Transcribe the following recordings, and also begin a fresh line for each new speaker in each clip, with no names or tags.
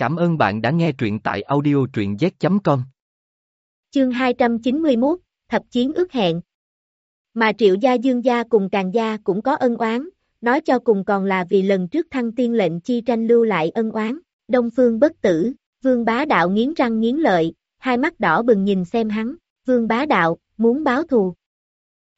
Cảm ơn bạn đã nghe truyện tại audio truyện z.com.
Chương 291, Thập Chiến ước hẹn. Mà Triệu Gia Dương Gia cùng Càng Gia cũng có ân oán, nói cho cùng còn là vì lần trước thăng tiên lệnh chi tranh lưu lại ân oán. Đông Phương bất tử, Vương Bá Đạo nghiến răng nghiến lợi, hai mắt đỏ bừng nhìn xem hắn, Vương Bá Đạo, muốn báo thù.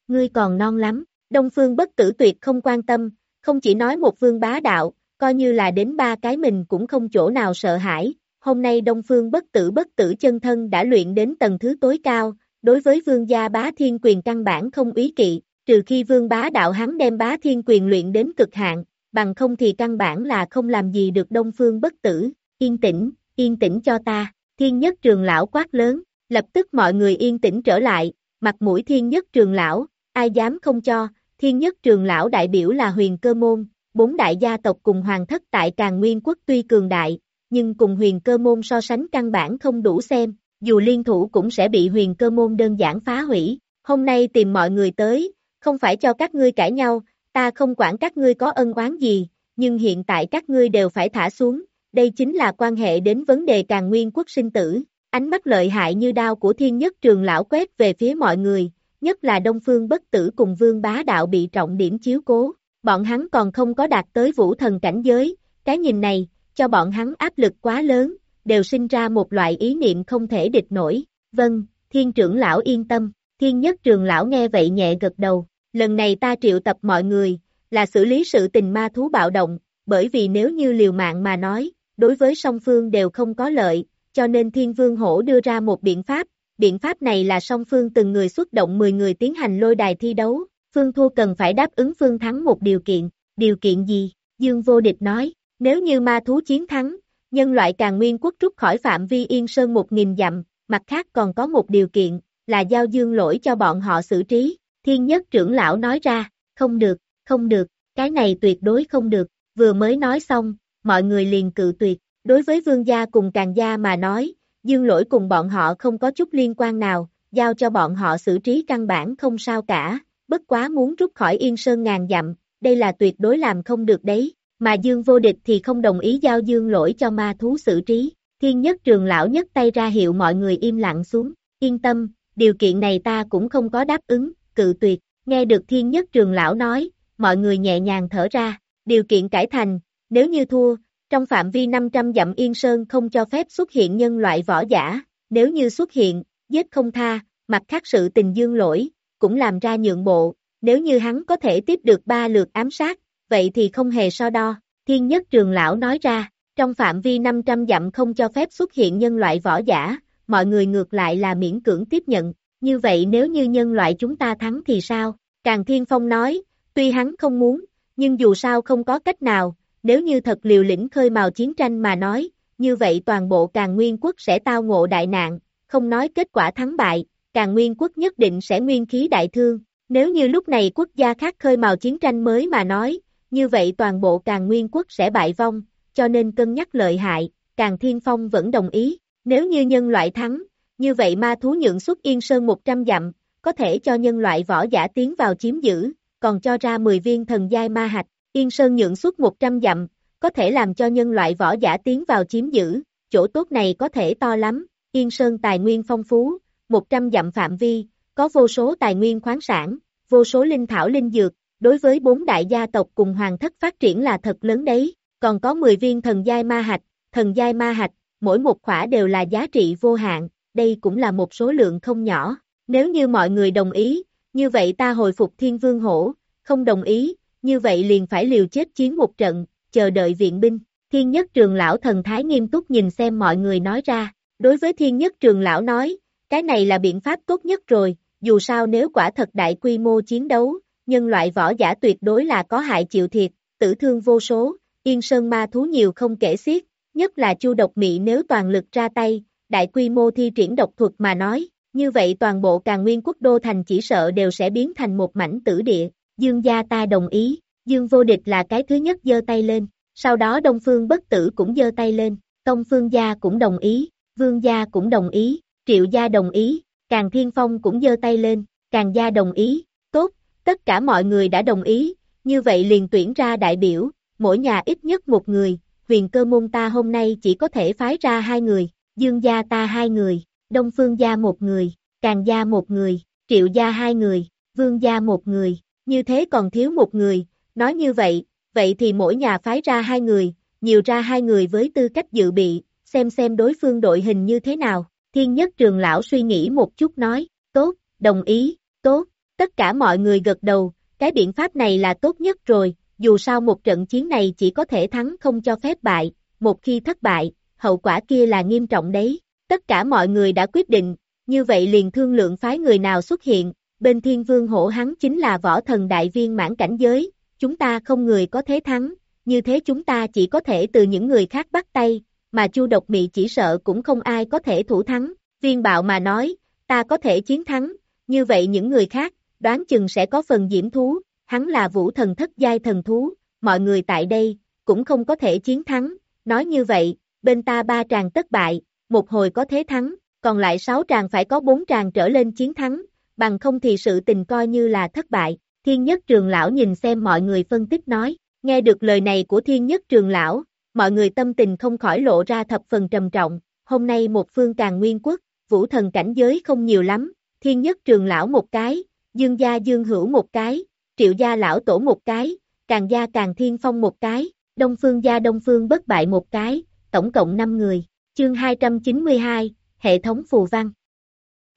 Ngươi còn non lắm, Đông Phương bất tử tuyệt không quan tâm, không chỉ nói một Vương Bá Đạo, coi như là đến ba cái mình cũng không chỗ nào sợ hãi. Hôm nay Đông Phương bất tử bất tử chân thân đã luyện đến tầng thứ tối cao, đối với vương gia bá thiên quyền căn bản không ý kỵ, trừ khi vương bá đạo hắn đem bá thiên quyền luyện đến cực hạn, bằng không thì căn bản là không làm gì được Đông Phương bất tử, yên tĩnh, yên tĩnh cho ta, thiên nhất trường lão quát lớn, lập tức mọi người yên tĩnh trở lại, mặt mũi thiên nhất trường lão, ai dám không cho, thiên nhất trường lão đại biểu là huyền cơ môn, bốn đại gia tộc cùng hoàng thất tại càng nguyên quốc tuy cường đại, nhưng cùng huyền cơ môn so sánh căn bản không đủ xem, dù liên thủ cũng sẽ bị huyền cơ môn đơn giản phá hủy. Hôm nay tìm mọi người tới, không phải cho các ngươi cãi nhau, ta không quản các ngươi có ân oán gì, nhưng hiện tại các ngươi đều phải thả xuống, đây chính là quan hệ đến vấn đề càng nguyên quốc sinh tử. Ánh mắt lợi hại như đao của thiên nhất trường lão quét về phía mọi người, nhất là đông phương bất tử cùng vương bá đạo bị trọng điểm chiếu cố bọn hắn còn không có đạt tới vũ thần cảnh giới, cái nhìn này, cho bọn hắn áp lực quá lớn, đều sinh ra một loại ý niệm không thể địch nổi. Vâng, thiên trưởng lão yên tâm, thiên nhất trường lão nghe vậy nhẹ gật đầu, lần này ta triệu tập mọi người, là xử lý sự tình ma thú bạo động, bởi vì nếu như liều mạng mà nói, đối với song phương đều không có lợi, cho nên thiên vương hổ đưa ra một biện pháp, biện pháp này là song phương từng người xuất động 10 người tiến hành lôi đài thi đấu, Phương Thua cần phải đáp ứng Phương Thắng một điều kiện, điều kiện gì? Dương Vô Địch nói, nếu như ma thú chiến thắng, nhân loại càng nguyên quốc rút khỏi phạm vi Yên Sơn một nghìn dặm, mặt khác còn có một điều kiện, là giao dương lỗi cho bọn họ xử trí. Thiên nhất trưởng lão nói ra, không được, không được, cái này tuyệt đối không được, vừa mới nói xong, mọi người liền cự tuyệt. Đối với vương gia cùng càng gia mà nói, dương lỗi cùng bọn họ không có chút liên quan nào, giao cho bọn họ xử trí căn bản không sao cả, bất quá muốn rút khỏi Yên Sơn ngàn dặm, đây là tuyệt đối làm không được đấy, mà Dương vô địch thì không đồng ý giao Dương lỗi cho ma thú xử trí, thiên nhất trường lão nhất tay ra hiệu mọi người im lặng xuống, yên tâm, điều kiện này ta cũng không có đáp ứng, cự tuyệt, nghe được thiên nhất trường lão nói, mọi người nhẹ nhàng thở ra, điều kiện cải thành, nếu như thua, trong phạm vi 500 dặm Yên Sơn không cho phép xuất hiện nhân loại võ giả, nếu như xuất hiện, giết không tha, mặt khác sự tình dương lỗi, cũng làm ra nhượng bộ, nếu như hắn có thể tiếp được ba lượt ám sát, vậy thì không hề so đo, thiên nhất trường lão nói ra, trong phạm vi 500 dặm không cho phép xuất hiện nhân loại võ giả, mọi người ngược lại là miễn cưỡng tiếp nhận, như vậy nếu như nhân loại chúng ta thắng thì sao? Càng Thiên Phong nói, tuy hắn không muốn, nhưng dù sao không có cách nào, nếu như thật liều lĩnh khơi mào chiến tranh mà nói, như vậy toàn bộ càng nguyên quốc sẽ tao ngộ đại nạn, không nói kết quả thắng bại, càng nguyên quốc nhất định sẽ nguyên khí đại thương. Nếu như lúc này quốc gia khác khơi mào chiến tranh mới mà nói, như vậy toàn bộ càng nguyên quốc sẽ bại vong, cho nên cân nhắc lợi hại, càng thiên phong vẫn đồng ý. Nếu như nhân loại thắng, như vậy ma thú nhượng xuất yên sơn 100 dặm, có thể cho nhân loại võ giả tiến vào chiếm giữ, còn cho ra 10 viên thần giai ma hạch, yên sơn nhượng xuất 100 dặm, có thể làm cho nhân loại võ giả tiến vào chiếm giữ, chỗ tốt này có thể to lắm, yên sơn tài nguyên phong phú, 100 dặm phạm vi, có vô số tài nguyên khoáng sản, vô số linh thảo linh dược, đối với bốn đại gia tộc cùng hoàng thất phát triển là thật lớn đấy, còn có 10 viên thần giai ma hạch, thần giai ma hạch, mỗi một khỏa đều là giá trị vô hạn, đây cũng là một số lượng không nhỏ. Nếu như mọi người đồng ý, như vậy ta hồi phục thiên vương hổ, không đồng ý, như vậy liền phải liều chết chiến một trận, chờ đợi viện binh. Thiên nhất trường lão thần thái nghiêm túc nhìn xem mọi người nói ra, đối với thiên nhất trường lão nói, cái này là biện pháp tốt nhất rồi, dù sao nếu quả thật đại quy mô chiến đấu, nhân loại võ giả tuyệt đối là có hại chịu thiệt, tử thương vô số, yên sơn ma thú nhiều không kể xiết, nhất là chu độc mị nếu toàn lực ra tay, đại quy mô thi triển độc thuật mà nói, như vậy toàn bộ càng nguyên quốc đô thành chỉ sợ đều sẽ biến thành một mảnh tử địa, dương gia ta đồng ý, dương vô địch là cái thứ nhất giơ tay lên, sau đó đông phương bất tử cũng giơ tay lên, tông phương gia cũng đồng ý, vương gia cũng đồng ý, Triệu gia đồng ý, Càng Thiên Phong cũng giơ tay lên, Càng gia đồng ý, tốt, tất cả mọi người đã đồng ý, như vậy liền tuyển ra đại biểu, mỗi nhà ít nhất một người, huyền cơ môn ta hôm nay chỉ có thể phái ra hai người, dương gia ta hai người, đông phương gia một người, càng gia một người, triệu gia hai người, vương gia một người, như thế còn thiếu một người, nói như vậy, vậy thì mỗi nhà phái ra hai người, nhiều ra hai người với tư cách dự bị, xem xem đối phương đội hình như thế nào, thiên nhất trường lão suy nghĩ một chút nói, tốt, đồng ý, tốt, tất cả mọi người gật đầu, cái biện pháp này là tốt nhất rồi, dù sao một trận chiến này chỉ có thể thắng không cho phép bại, một khi thất bại, hậu quả kia là nghiêm trọng đấy. Tất cả mọi người đã quyết định, như vậy liền thương lượng phái người nào xuất hiện, bên thiên vương hổ hắn chính là võ thần đại viên mãn cảnh giới, chúng ta không người có thế thắng, như thế chúng ta chỉ có thể từ những người khác bắt tay, mà chu độc mị chỉ sợ cũng không ai có thể thủ thắng, viên bạo mà nói, ta có thể chiến thắng, như vậy những người khác, đoán chừng sẽ có phần diễm thú, hắn là vũ thần thất giai thần thú, mọi người tại đây, cũng không có thể chiến thắng, nói như vậy, bên ta ba tràng tất bại, một hồi có thế thắng, còn lại sáu tràng phải có bốn tràng trở lên chiến thắng, bằng không thì sự tình coi như là thất bại, thiên nhất trường lão nhìn xem mọi người phân tích nói, nghe được lời này của thiên nhất trường lão, mọi người tâm tình không khỏi lộ ra thập phần trầm trọng, hôm nay một phương càng nguyên quốc, vũ thần cảnh giới không nhiều lắm, thiên nhất trường lão một cái, dương gia dương hữu một cái, triệu gia lão tổ một cái, càng gia càng thiên phong một cái, đông phương gia đông phương bất bại một cái, tổng cộng 5 người. Chương 292, Hệ thống phù văn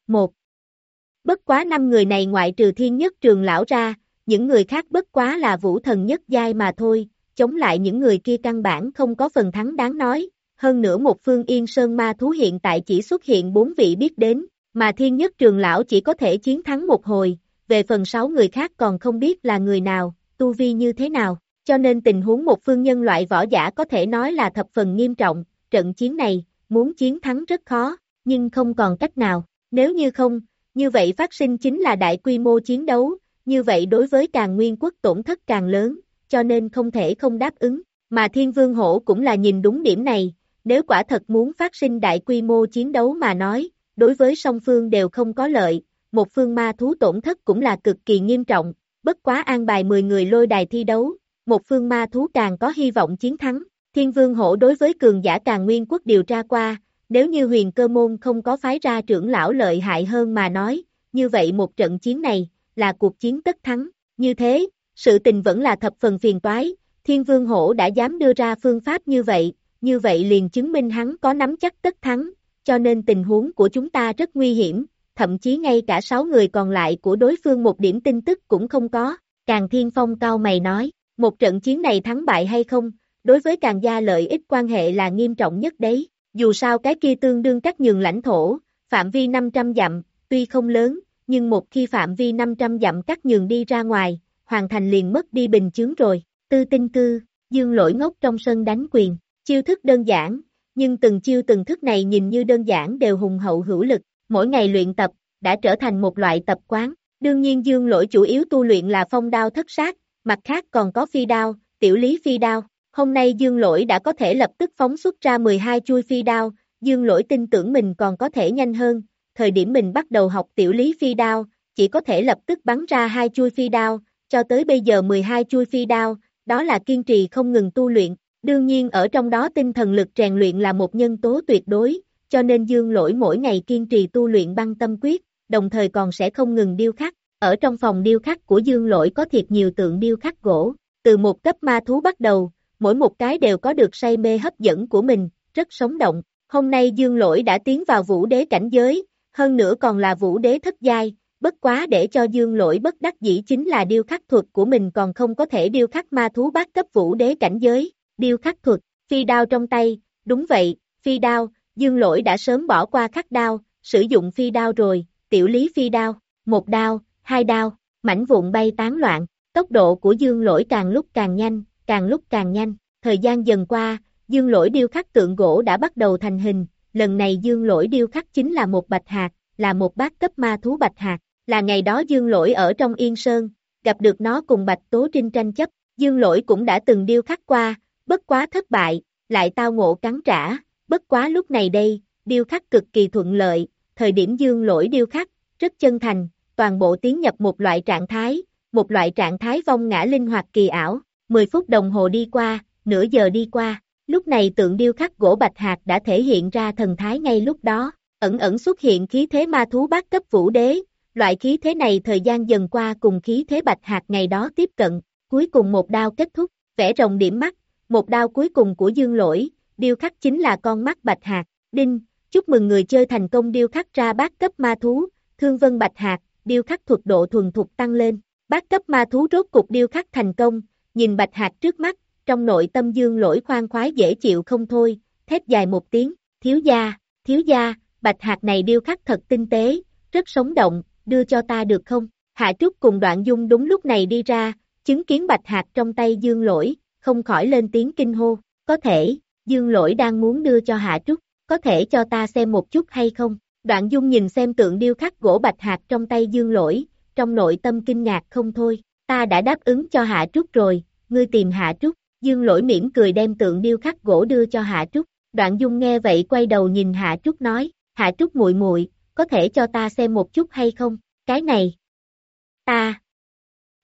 1. Bất quá 5 người này ngoại trừ thiên nhất trường lão ra, những người khác bất quá là vũ thần nhất giai mà thôi, chống lại những người kia căn bản không có phần thắng đáng nói, hơn nữa một phương yên sơn ma thú hiện tại chỉ xuất hiện bốn vị biết đến, mà thiên nhất trường lão chỉ có thể chiến thắng một hồi, về phần sáu người khác còn không biết là người nào, tu vi như thế nào, cho nên tình huống một phương nhân loại võ giả có thể nói là thập phần nghiêm trọng, trận chiến này, muốn chiến thắng rất khó, nhưng không còn cách nào, nếu như không, như vậy phát sinh chính là đại quy mô chiến đấu, như vậy đối với càng nguyên quốc tổn thất càng lớn, cho nên không thể không đáp ứng, mà thiên vương hổ cũng là nhìn đúng điểm này, nếu quả thật muốn phát sinh đại quy mô chiến đấu mà nói, đối với song phương đều không có lợi, một phương ma thú tổn thất cũng là cực kỳ nghiêm trọng, bất quá an bài 10 người lôi đài thi đấu, một phương ma thú càng có hy vọng chiến thắng. Thiên vương hổ đối với cường giả càng nguyên quốc điều tra qua, nếu như huyền cơ môn không có phái ra trưởng lão lợi hại hơn mà nói, như vậy một trận chiến này, là cuộc chiến tất thắng. Như thế, sự tình vẫn là thập phần phiền toái, thiên vương hổ đã dám đưa ra phương pháp như vậy, như vậy liền chứng minh hắn có nắm chắc tất thắng, cho nên tình huống của chúng ta rất nguy hiểm, thậm chí ngay cả sáu người còn lại của đối phương một điểm tin tức cũng không có, càng thiên phong cao mày nói, một trận chiến này thắng bại hay không, đối với càng gia lợi ích quan hệ là nghiêm trọng nhất đấy, dù sao cái kia tương đương các nhường lãnh thổ, phạm vi 500 dặm, tuy không lớn, nhưng một khi phạm vi 500 dặm cắt nhường đi ra ngoài, hoàn thành liền mất đi bình chướng rồi, tư tinh cư, dương lỗi ngốc trong sân đánh quyền, chiêu thức đơn giản, nhưng từng chiêu từng thức này nhìn như đơn giản đều hùng hậu hữu lực, mỗi ngày luyện tập, đã trở thành một loại tập quán, đương nhiên dương lỗi chủ yếu tu luyện là phong đao thất sát, mặt khác còn có phi đao, tiểu lý phi đao, hôm nay dương lỗi đã có thể lập tức phóng xuất ra 12 chui phi đao, dương lỗi tin tưởng mình còn có thể nhanh hơn, thời điểm mình bắt đầu học tiểu lý phi đao, chỉ có thể lập tức bắn ra hai chui phi đao, cho tới bây giờ 12 chui phi đao, đó là kiên trì không ngừng tu luyện, đương nhiên ở trong đó tinh thần lực rèn luyện là một nhân tố tuyệt đối, cho nên dương lỗi mỗi ngày kiên trì tu luyện băng tâm quyết, đồng thời còn sẽ không ngừng điêu khắc, ở trong phòng điêu khắc của dương lỗi có thiệt nhiều tượng điêu khắc gỗ, từ một cấp ma thú bắt đầu, mỗi một cái đều có được say mê hấp dẫn của mình, rất sống động, hôm nay dương lỗi đã tiến vào vũ đế cảnh giới, hơn nữa còn là vũ đế thất giai, bất quá để cho dương lỗi bất đắc dĩ chính là điêu khắc thuật của mình còn không có thể điêu khắc ma thú bát cấp vũ đế cảnh giới, điêu khắc thuật, phi đao trong tay, đúng vậy, phi đao, dương lỗi đã sớm bỏ qua khắc đao, sử dụng phi đao rồi, tiểu lý phi đao, một đao, hai đao, mảnh vụn bay tán loạn, tốc độ của dương lỗi càng lúc càng nhanh, càng lúc càng nhanh, thời gian dần qua, dương lỗi điêu khắc tượng gỗ đã bắt đầu thành hình, lần này dương lỗi điêu khắc chính là một bạch hạt, là một bát cấp ma thú bạch hạt, là ngày đó dương lỗi ở trong Yên Sơn, gặp được nó cùng bạch tố trinh tranh chấp, dương lỗi cũng đã từng điêu khắc qua, bất quá thất bại, lại tao ngộ cắn trả, bất quá lúc này đây, điêu khắc cực kỳ thuận lợi, thời điểm dương lỗi điêu khắc, rất chân thành, toàn bộ tiến nhập một loại trạng thái, một loại trạng thái vong ngã linh hoạt kỳ ảo, 10 phút đồng hồ đi qua, nửa giờ đi qua, Lúc này tượng điêu khắc gỗ bạch hạt đã thể hiện ra thần thái ngay lúc đó, ẩn ẩn xuất hiện khí thế ma thú bát cấp vũ đế, loại khí thế này thời gian dần qua cùng khí thế bạch hạt ngày đó tiếp cận, cuối cùng một đao kết thúc, vẽ rồng điểm mắt, một đao cuối cùng của dương lỗi, điêu khắc chính là con mắt bạch hạt, đinh, chúc mừng người chơi thành công điêu khắc ra bát cấp ma thú, thương vân bạch hạt, điêu khắc thuật độ thuần thục tăng lên, bát cấp ma thú rốt cục điêu khắc thành công, nhìn bạch hạt trước mắt, trong nội tâm dương lỗi khoan khoái dễ chịu không thôi, thét dài một tiếng, thiếu gia, thiếu gia, bạch hạt này điêu khắc thật tinh tế, rất sống động, đưa cho ta được không? Hạ Trúc cùng đoạn dung đúng lúc này đi ra, chứng kiến bạch hạt trong tay dương lỗi, không khỏi lên tiếng kinh hô, có thể, dương lỗi đang muốn đưa cho Hạ Trúc, có thể cho ta xem một chút hay không? Đoạn dung nhìn xem tượng điêu khắc gỗ bạch hạt trong tay dương lỗi, trong nội tâm kinh ngạc không thôi, ta đã đáp ứng cho Hạ Trúc rồi, ngươi tìm Hạ Trúc, dương lỗi mỉm cười đem tượng điêu khắc gỗ đưa cho Hạ Trúc, đoạn dung nghe vậy quay đầu nhìn Hạ Trúc nói, Hạ Trúc muội muội có thể cho ta xem một chút hay không, cái này, ta,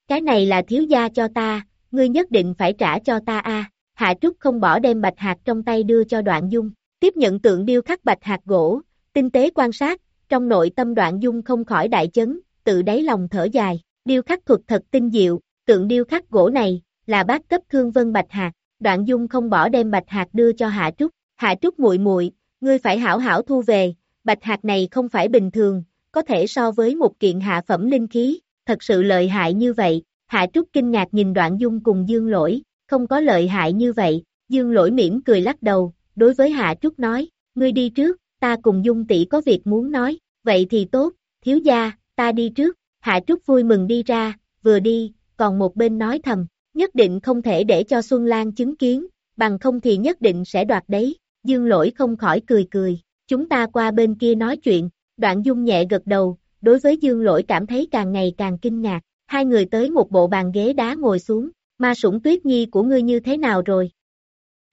cái này là thiếu gia cho ta, ngươi nhất định phải trả cho ta a. Hạ Trúc không bỏ đem bạch hạt trong tay đưa cho đoạn dung, tiếp nhận tượng điêu khắc bạch hạt gỗ, tinh tế quan sát, trong nội tâm đoạn dung không khỏi đại chấn, tự đáy lòng thở dài, điêu khắc thuật thật tinh diệu, tượng điêu khắc gỗ này, là bác cấp thương vân bạch hạt, đoạn dung không bỏ đem bạch hạt đưa cho Hạ Trúc, Hạ Trúc muội muội, ngươi phải hảo hảo thu về, bạch hạt này không phải bình thường, có thể so với một kiện hạ phẩm linh khí, thật sự lợi hại như vậy, Hạ Trúc kinh ngạc nhìn đoạn dung cùng Dương Lỗi, không có lợi hại như vậy, Dương Lỗi mỉm cười lắc đầu, đối với Hạ Trúc nói, ngươi đi trước, ta cùng Dung tỷ có việc muốn nói, vậy thì tốt, thiếu gia, ta đi trước, Hạ Trúc vui mừng đi ra, vừa đi, còn một bên nói thầm, nhất định không thể để cho Xuân Lan chứng kiến, bằng không thì nhất định sẽ đoạt đấy, Dương Lỗi không khỏi cười cười, chúng ta qua bên kia nói chuyện, đoạn Dung nhẹ gật đầu, đối với Dương Lỗi cảm thấy càng ngày càng kinh ngạc, hai người tới một bộ bàn ghế đá ngồi xuống, ma sủng tuyết nhi của ngươi như thế nào rồi?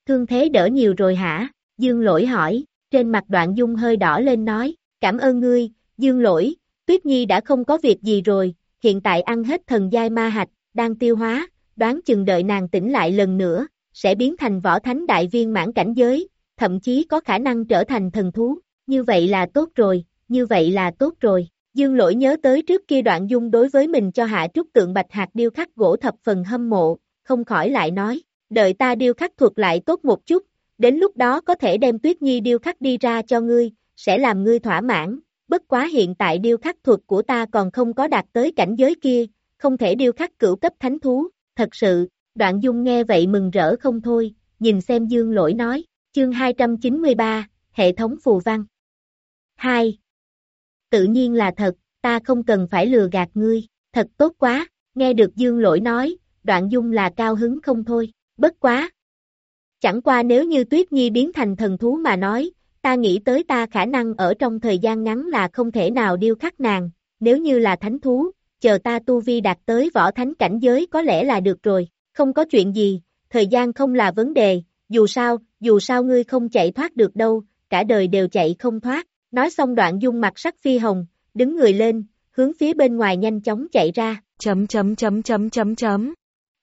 Thương thế đỡ nhiều rồi hả? Dương lỗi hỏi, trên mặt đoạn dung hơi đỏ lên nói, cảm ơn ngươi, dương lỗi, tuyết nhi đã không có việc gì rồi, hiện tại ăn hết thần giai ma hạch, đang tiêu hóa, đoán chừng đợi nàng tỉnh lại lần nữa, sẽ biến thành võ thánh đại viên mãn cảnh giới, thậm chí có khả năng trở thành thần thú, như vậy là tốt rồi, như vậy là tốt rồi. Dương lỗi nhớ tới trước kia đoạn dung đối với mình cho hạ trúc tượng bạch hạt điêu khắc gỗ thập phần hâm mộ, không khỏi lại nói, đợi ta điêu khắc thuật lại tốt một chút, đến lúc đó có thể đem tuyết nhi điêu khắc đi ra cho ngươi, sẽ làm ngươi thỏa mãn, bất quá hiện tại điêu khắc thuật của ta còn không có đạt tới cảnh giới kia, không thể điêu khắc cửu cấp thánh thú, thật sự, đoạn dung nghe vậy mừng rỡ không thôi, nhìn xem dương lỗi nói, chương 293, hệ thống phù văn. 2 tự nhiên là thật, ta không cần phải lừa gạt ngươi, thật tốt quá, nghe được dương lỗi nói, đoạn dung là cao hứng không thôi, bất quá. Chẳng qua nếu như Tuyết Nhi biến thành thần thú mà nói, ta nghĩ tới ta khả năng ở trong thời gian ngắn là không thể nào điêu khắc nàng, nếu như là thánh thú, chờ ta tu vi đạt tới võ thánh cảnh giới có lẽ là được rồi, không có chuyện gì, thời gian không là vấn đề, dù sao, dù sao ngươi không chạy thoát được đâu, cả đời đều chạy không thoát, Nói xong đoạn dung mặt sắc phi hồng, đứng người lên, hướng phía bên ngoài nhanh chóng chạy ra.
Chấm chấm chấm chấm chấm chấm.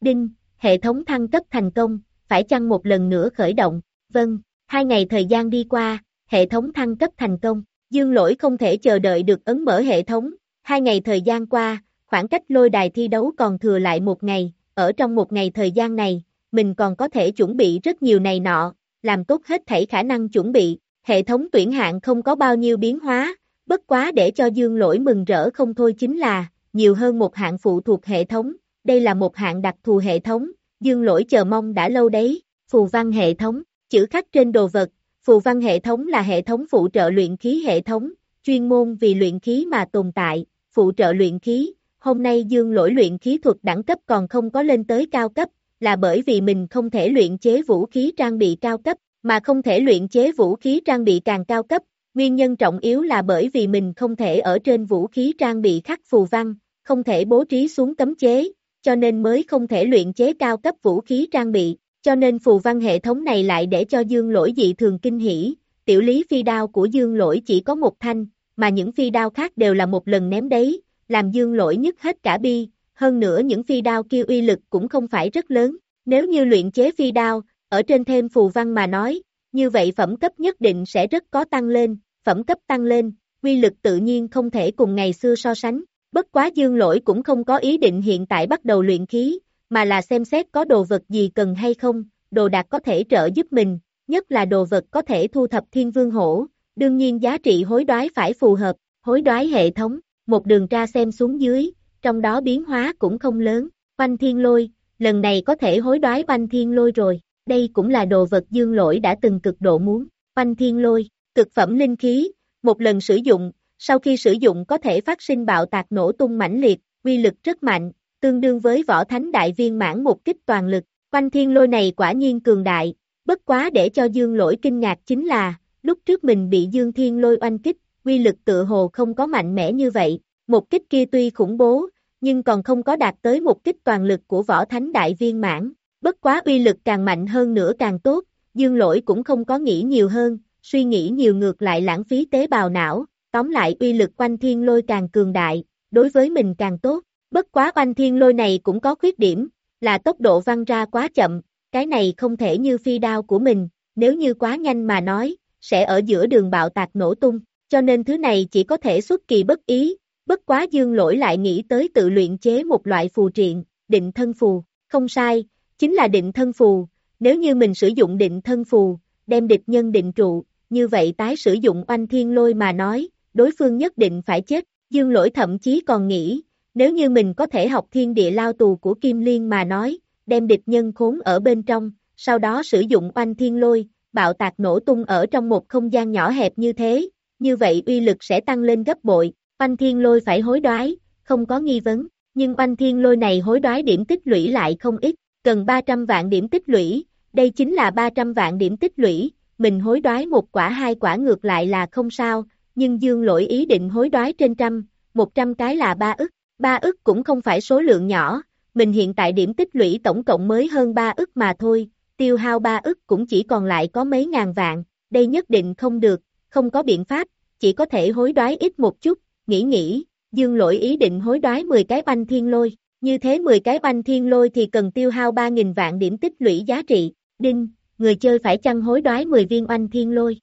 Đinh, hệ thống thăng cấp thành công, phải chăng một lần nữa khởi động? Vâng, hai ngày thời gian đi qua, hệ thống thăng cấp thành công. Dương lỗi không thể chờ đợi được ấn mở hệ thống. Hai ngày thời gian qua, khoảng cách lôi đài thi đấu còn thừa lại một ngày. Ở trong một ngày thời gian này, mình còn có thể chuẩn bị rất nhiều này nọ, làm tốt hết thảy khả năng chuẩn bị, hệ thống tuyển hạng không có bao nhiêu biến hóa, bất quá để cho dương lỗi mừng rỡ không thôi chính là, nhiều hơn một hạng phụ thuộc hệ thống, đây là một hạng đặc thù hệ thống, dương lỗi chờ mong đã lâu đấy, phù văn hệ thống, chữ khắc trên đồ vật, phù văn hệ thống là hệ thống phụ trợ luyện khí hệ thống, chuyên môn vì luyện khí mà tồn tại, phụ trợ luyện khí, hôm nay dương lỗi luyện khí thuật đẳng cấp còn không có lên tới cao cấp, là bởi vì mình không thể luyện chế vũ khí trang bị cao cấp, mà không thể luyện chế vũ khí trang bị càng cao cấp, nguyên nhân trọng yếu là bởi vì mình không thể ở trên vũ khí trang bị khắc phù văn, không thể bố trí xuống cấm chế, cho nên mới không thể luyện chế cao cấp vũ khí trang bị, cho nên phù văn hệ thống này lại để cho dương lỗi dị thường kinh hỉ, tiểu lý phi đao của dương lỗi chỉ có một thanh, mà những phi đao khác đều là một lần ném đấy, làm dương lỗi nhất hết cả bi, hơn nữa những phi đao kia uy lực cũng không phải rất lớn, nếu như luyện chế phi đao, ở trên thêm phù văn mà nói, như vậy phẩm cấp nhất định sẽ rất có tăng lên, phẩm cấp tăng lên, quy lực tự nhiên không thể cùng ngày xưa so sánh, bất quá dương lỗi cũng không có ý định hiện tại bắt đầu luyện khí, mà là xem xét có đồ vật gì cần hay không, đồ đạc có thể trợ giúp mình, nhất là đồ vật có thể thu thập thiên vương hổ, đương nhiên giá trị hối đoái phải phù hợp, hối đoái hệ thống, một đường tra xem xuống dưới, trong đó biến hóa cũng không lớn, oanh thiên lôi, lần này có thể hối đoái oanh thiên lôi rồi, đây cũng là đồ vật dương lỗi đã từng cực độ muốn, oanh thiên lôi, cực phẩm linh khí, một lần sử dụng, sau khi sử dụng có thể phát sinh bạo tạc nổ tung mãnh liệt, uy lực rất mạnh, tương đương với võ thánh đại viên mãn một kích toàn lực, oanh thiên lôi này quả nhiên cường đại, bất quá để cho dương lỗi kinh ngạc chính là, lúc trước mình bị dương thiên lôi oanh kích, uy lực tự hồ không có mạnh mẽ như vậy, một kích kia tuy khủng bố, nhưng còn không có đạt tới mục kích toàn lực của võ thánh đại viên mãn, bất quá uy lực càng mạnh hơn nữa càng tốt, dương lỗi cũng không có nghĩ nhiều hơn, suy nghĩ nhiều ngược lại lãng phí tế bào não, tóm lại uy lực quanh thiên lôi càng cường đại, đối với mình càng tốt, bất quá quanh thiên lôi này cũng có khuyết điểm, là tốc độ văng ra quá chậm, cái này không thể như phi đao của mình, nếu như quá nhanh mà nói, sẽ ở giữa đường bạo tạc nổ tung, cho nên thứ này chỉ có thể xuất kỳ bất ý, bất quá dương lỗi lại nghĩ tới tự luyện chế một loại phù triện, định thân phù, không sai, chính là định thân phù, nếu như mình sử dụng định thân phù, đem địch nhân định trụ, như vậy tái sử dụng oanh thiên lôi mà nói, đối phương nhất định phải chết, dương lỗi thậm chí còn nghĩ, nếu như mình có thể học thiên địa lao tù của Kim Liên mà nói, đem địch nhân khốn ở bên trong, sau đó sử dụng oanh thiên lôi, bạo tạc nổ tung ở trong một không gian nhỏ hẹp như thế, như vậy uy lực sẽ tăng lên gấp bội, oanh thiên lôi phải hối đoái, không có nghi vấn, nhưng oanh thiên lôi này hối đoái điểm tích lũy lại không ít, cần 300 vạn điểm tích lũy, đây chính là 300 vạn điểm tích lũy, mình hối đoái một quả hai quả ngược lại là không sao, nhưng dương lỗi ý định hối đoái trên trăm, 100 cái là 3 ức, 3 ức cũng không phải số lượng nhỏ, mình hiện tại điểm tích lũy tổng cộng mới hơn 3 ức mà thôi, tiêu hao 3 ức cũng chỉ còn lại có mấy ngàn vạn, đây nhất định không được, không có biện pháp, chỉ có thể hối đoái ít một chút, nghĩ nghĩ, dương lỗi ý định hối đoái 10 cái banh thiên lôi, như thế 10 cái banh thiên lôi thì cần tiêu hao 3.000 vạn điểm tích lũy giá trị, đinh, người chơi phải chăng hối đoái 10 viên oanh thiên lôi.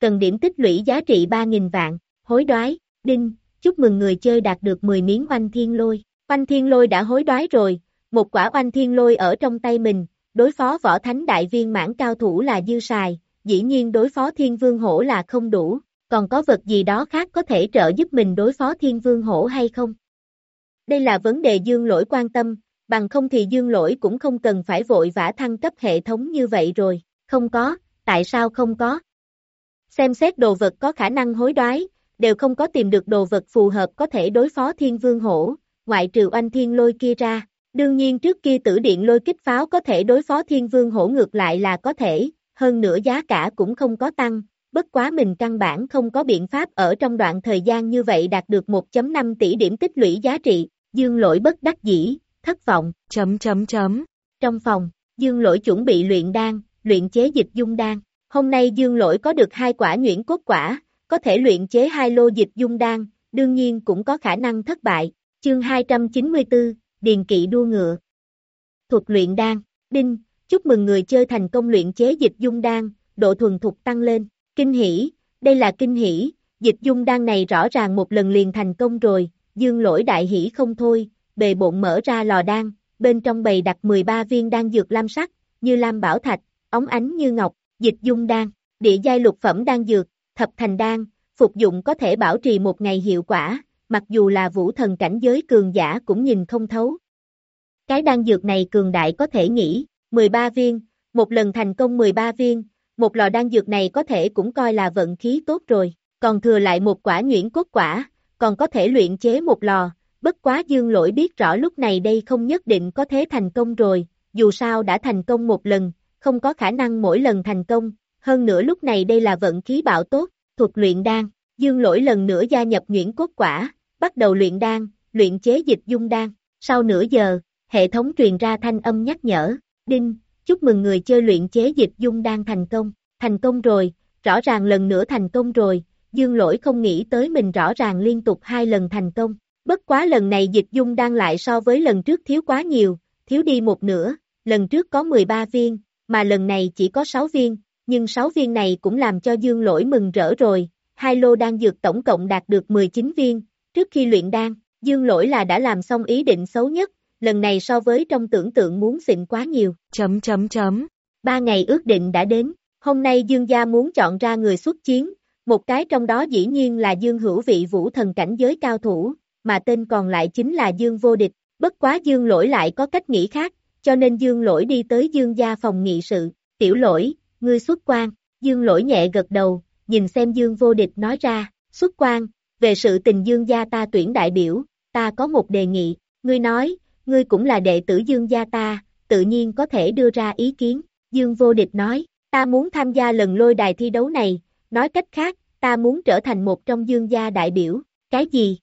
Cần điểm tích lũy giá trị 3.000 vạn, hối đoái, đinh, chúc mừng người chơi đạt được 10 miếng oanh thiên lôi. Oanh thiên lôi đã hối đoái rồi, một quả oanh thiên lôi ở trong tay mình, đối phó võ thánh đại viên mãn cao thủ là dư xài, dĩ nhiên đối phó thiên vương hổ là không đủ, còn có vật gì đó khác có thể trợ giúp mình đối phó thiên vương hổ hay không? Đây là vấn đề dương lỗi quan tâm, bằng không thì dương lỗi cũng không cần phải vội vã thăng cấp hệ thống như vậy rồi, không có, tại sao không có? Xem xét đồ vật có khả năng hối đoái, đều không có tìm được đồ vật phù hợp có thể đối phó thiên vương hổ, ngoại trừ oanh thiên lôi kia ra. Đương nhiên trước kia tử điện lôi kích pháo có thể đối phó thiên vương hổ ngược lại là có thể, hơn nữa giá cả cũng không có tăng, bất quá mình căn bản không có biện pháp ở trong đoạn thời gian như vậy đạt được 1.5 tỷ điểm tích lũy giá trị, dương lỗi bất đắc dĩ, thất vọng,
chấm chấm chấm.
Trong phòng, dương lỗi chuẩn bị luyện đan, luyện chế dịch dung đan, hôm nay dương lỗi có được hai quả nhuyễn cốt quả, có thể luyện chế hai lô dịch dung đan, đương nhiên cũng có khả năng thất bại, chương 294, Điền kỵ đua ngựa. Thuật luyện đan, đinh, chúc mừng người chơi thành công luyện chế dịch dung đan, độ thuần thục tăng lên, kinh hỷ, đây là kinh hỷ, dịch dung đan này rõ ràng một lần liền thành công rồi, dương lỗi đại hỷ không thôi, bề bộn mở ra lò đan, bên trong bầy đặt 13 viên đan dược lam sắc, như lam bảo thạch, ống ánh như ngọc, dịch dung đan, địa giai lục phẩm đan dược, thập thành đan, phục dụng có thể bảo trì một ngày hiệu quả, mặc dù là vũ thần cảnh giới cường giả cũng nhìn không thấu. Cái đan dược này cường đại có thể nghĩ, 13 viên, một lần thành công 13 viên, một lò đan dược này có thể cũng coi là vận khí tốt rồi, còn thừa lại một quả nhuyễn cốt quả, còn có thể luyện chế một lò, bất quá dương lỗi biết rõ lúc này đây không nhất định có thế thành công rồi, dù sao đã thành công một lần, không có khả năng mỗi lần thành công, hơn nữa lúc này đây là vận khí bạo tốt, thuật luyện đan, dương lỗi lần nữa gia nhập nhuyễn cốt quả, bắt đầu luyện đan, luyện chế dịch dung đan, sau nửa giờ, hệ thống truyền ra thanh âm nhắc nhở, đinh, chúc mừng người chơi luyện chế dịch dung đang thành công, thành công rồi, rõ ràng lần nữa thành công rồi, dương lỗi không nghĩ tới mình rõ ràng liên tục hai lần thành công, bất quá lần này dịch dung đang lại so với lần trước thiếu quá nhiều, thiếu đi một nửa, lần trước có 13 viên, mà lần này chỉ có 6 viên, nhưng 6 viên này cũng làm cho dương lỗi mừng rỡ rồi, hai lô đan dược tổng cộng đạt được 19 viên, trước khi luyện đan, dương lỗi là đã làm xong ý định xấu nhất, lần này so với trong tưởng tượng muốn xịn quá nhiều.
Chấm chấm chấm.
Ba ngày ước định đã đến, hôm nay dương gia muốn chọn ra người xuất chiến, một cái trong đó dĩ nhiên là dương hữu vị vũ thần cảnh giới cao thủ, mà tên còn lại chính là dương vô địch, bất quá dương lỗi lại có cách nghĩ khác, cho nên dương lỗi đi tới dương gia phòng nghị sự, tiểu lỗi, ngươi xuất quan, dương lỗi nhẹ gật đầu, nhìn xem dương vô địch nói ra, xuất quan, về sự tình dương gia ta tuyển đại biểu, ta có một đề nghị, ngươi nói, ngươi cũng là đệ tử dương gia ta, tự nhiên có thể đưa ra ý kiến, dương vô địch nói, ta muốn tham gia lần lôi đài thi đấu này, nói cách khác, ta muốn trở thành một trong dương gia đại biểu, cái gì?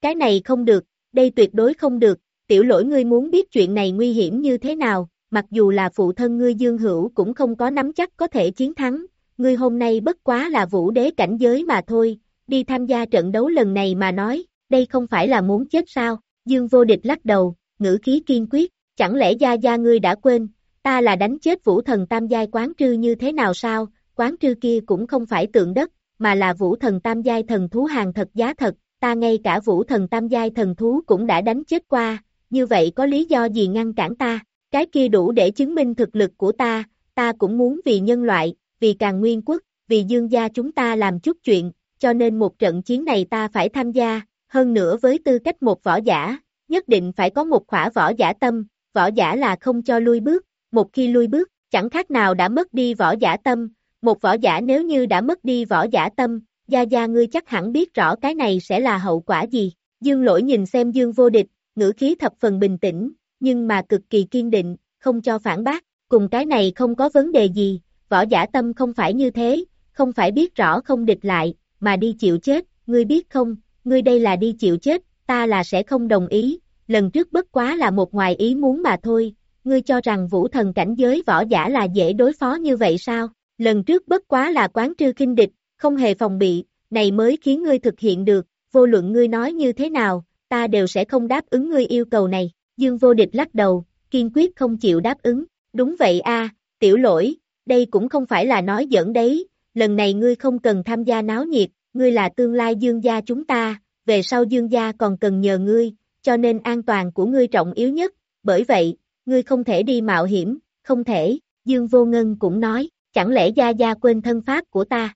Cái này không được, đây tuyệt đối không được, tiểu lỗi ngươi muốn biết chuyện này nguy hiểm như thế nào, mặc dù là phụ thân ngươi dương hữu cũng không có nắm chắc có thể chiến thắng, ngươi hôm nay bất quá là vũ đế cảnh giới mà thôi, đi tham gia trận đấu lần này mà nói, đây không phải là muốn chết sao, dương vô địch lắc đầu, ngữ khí kiên quyết, chẳng lẽ gia gia ngươi đã quên, ta là đánh chết vũ thần tam giai quán trư như thế nào sao, quán trư kia cũng không phải tượng đất, mà là vũ thần tam giai thần thú hàng thật giá thật, ta ngay cả vũ thần tam giai thần thú cũng đã đánh chết qua, như vậy có lý do gì ngăn cản ta, cái kia đủ để chứng minh thực lực của ta, ta cũng muốn vì nhân loại, vì càng nguyên quốc, vì dương gia chúng ta làm chút chuyện, cho nên một trận chiến này ta phải tham gia, hơn nữa với tư cách một võ giả, nhất định phải có một khỏa võ giả tâm, võ giả là không cho lui bước, một khi lui bước, chẳng khác nào đã mất đi võ giả tâm, một võ giả nếu như đã mất đi võ giả tâm, Gia Gia ngươi chắc hẳn biết rõ cái này sẽ là hậu quả gì. Dương lỗi nhìn xem Dương vô địch, ngữ khí thập phần bình tĩnh, nhưng mà cực kỳ kiên định, không cho phản bác, cùng cái này không có vấn đề gì, võ giả tâm không phải như thế, không phải biết rõ không địch lại, mà đi chịu chết, ngươi biết không, ngươi đây là đi chịu chết, ta là sẽ không đồng ý, lần trước bất quá là một ngoài ý muốn mà thôi, ngươi cho rằng vũ thần cảnh giới võ giả là dễ đối phó như vậy sao, lần trước bất quá là quán trư kinh địch, không hề phòng bị, này mới khiến ngươi thực hiện được, vô luận ngươi nói như thế nào, ta đều sẽ không đáp ứng ngươi yêu cầu này, dương vô địch lắc đầu, kiên quyết không chịu đáp ứng, đúng vậy a, tiểu lỗi, đây cũng không phải là nói giỡn đấy, lần này ngươi không cần tham gia náo nhiệt, ngươi là tương lai dương gia chúng ta, về sau dương gia còn cần nhờ ngươi, cho nên an toàn của ngươi trọng yếu nhất, bởi vậy, ngươi không thể đi mạo hiểm, không thể, dương vô ngân cũng nói, chẳng lẽ gia gia quên thân pháp của ta.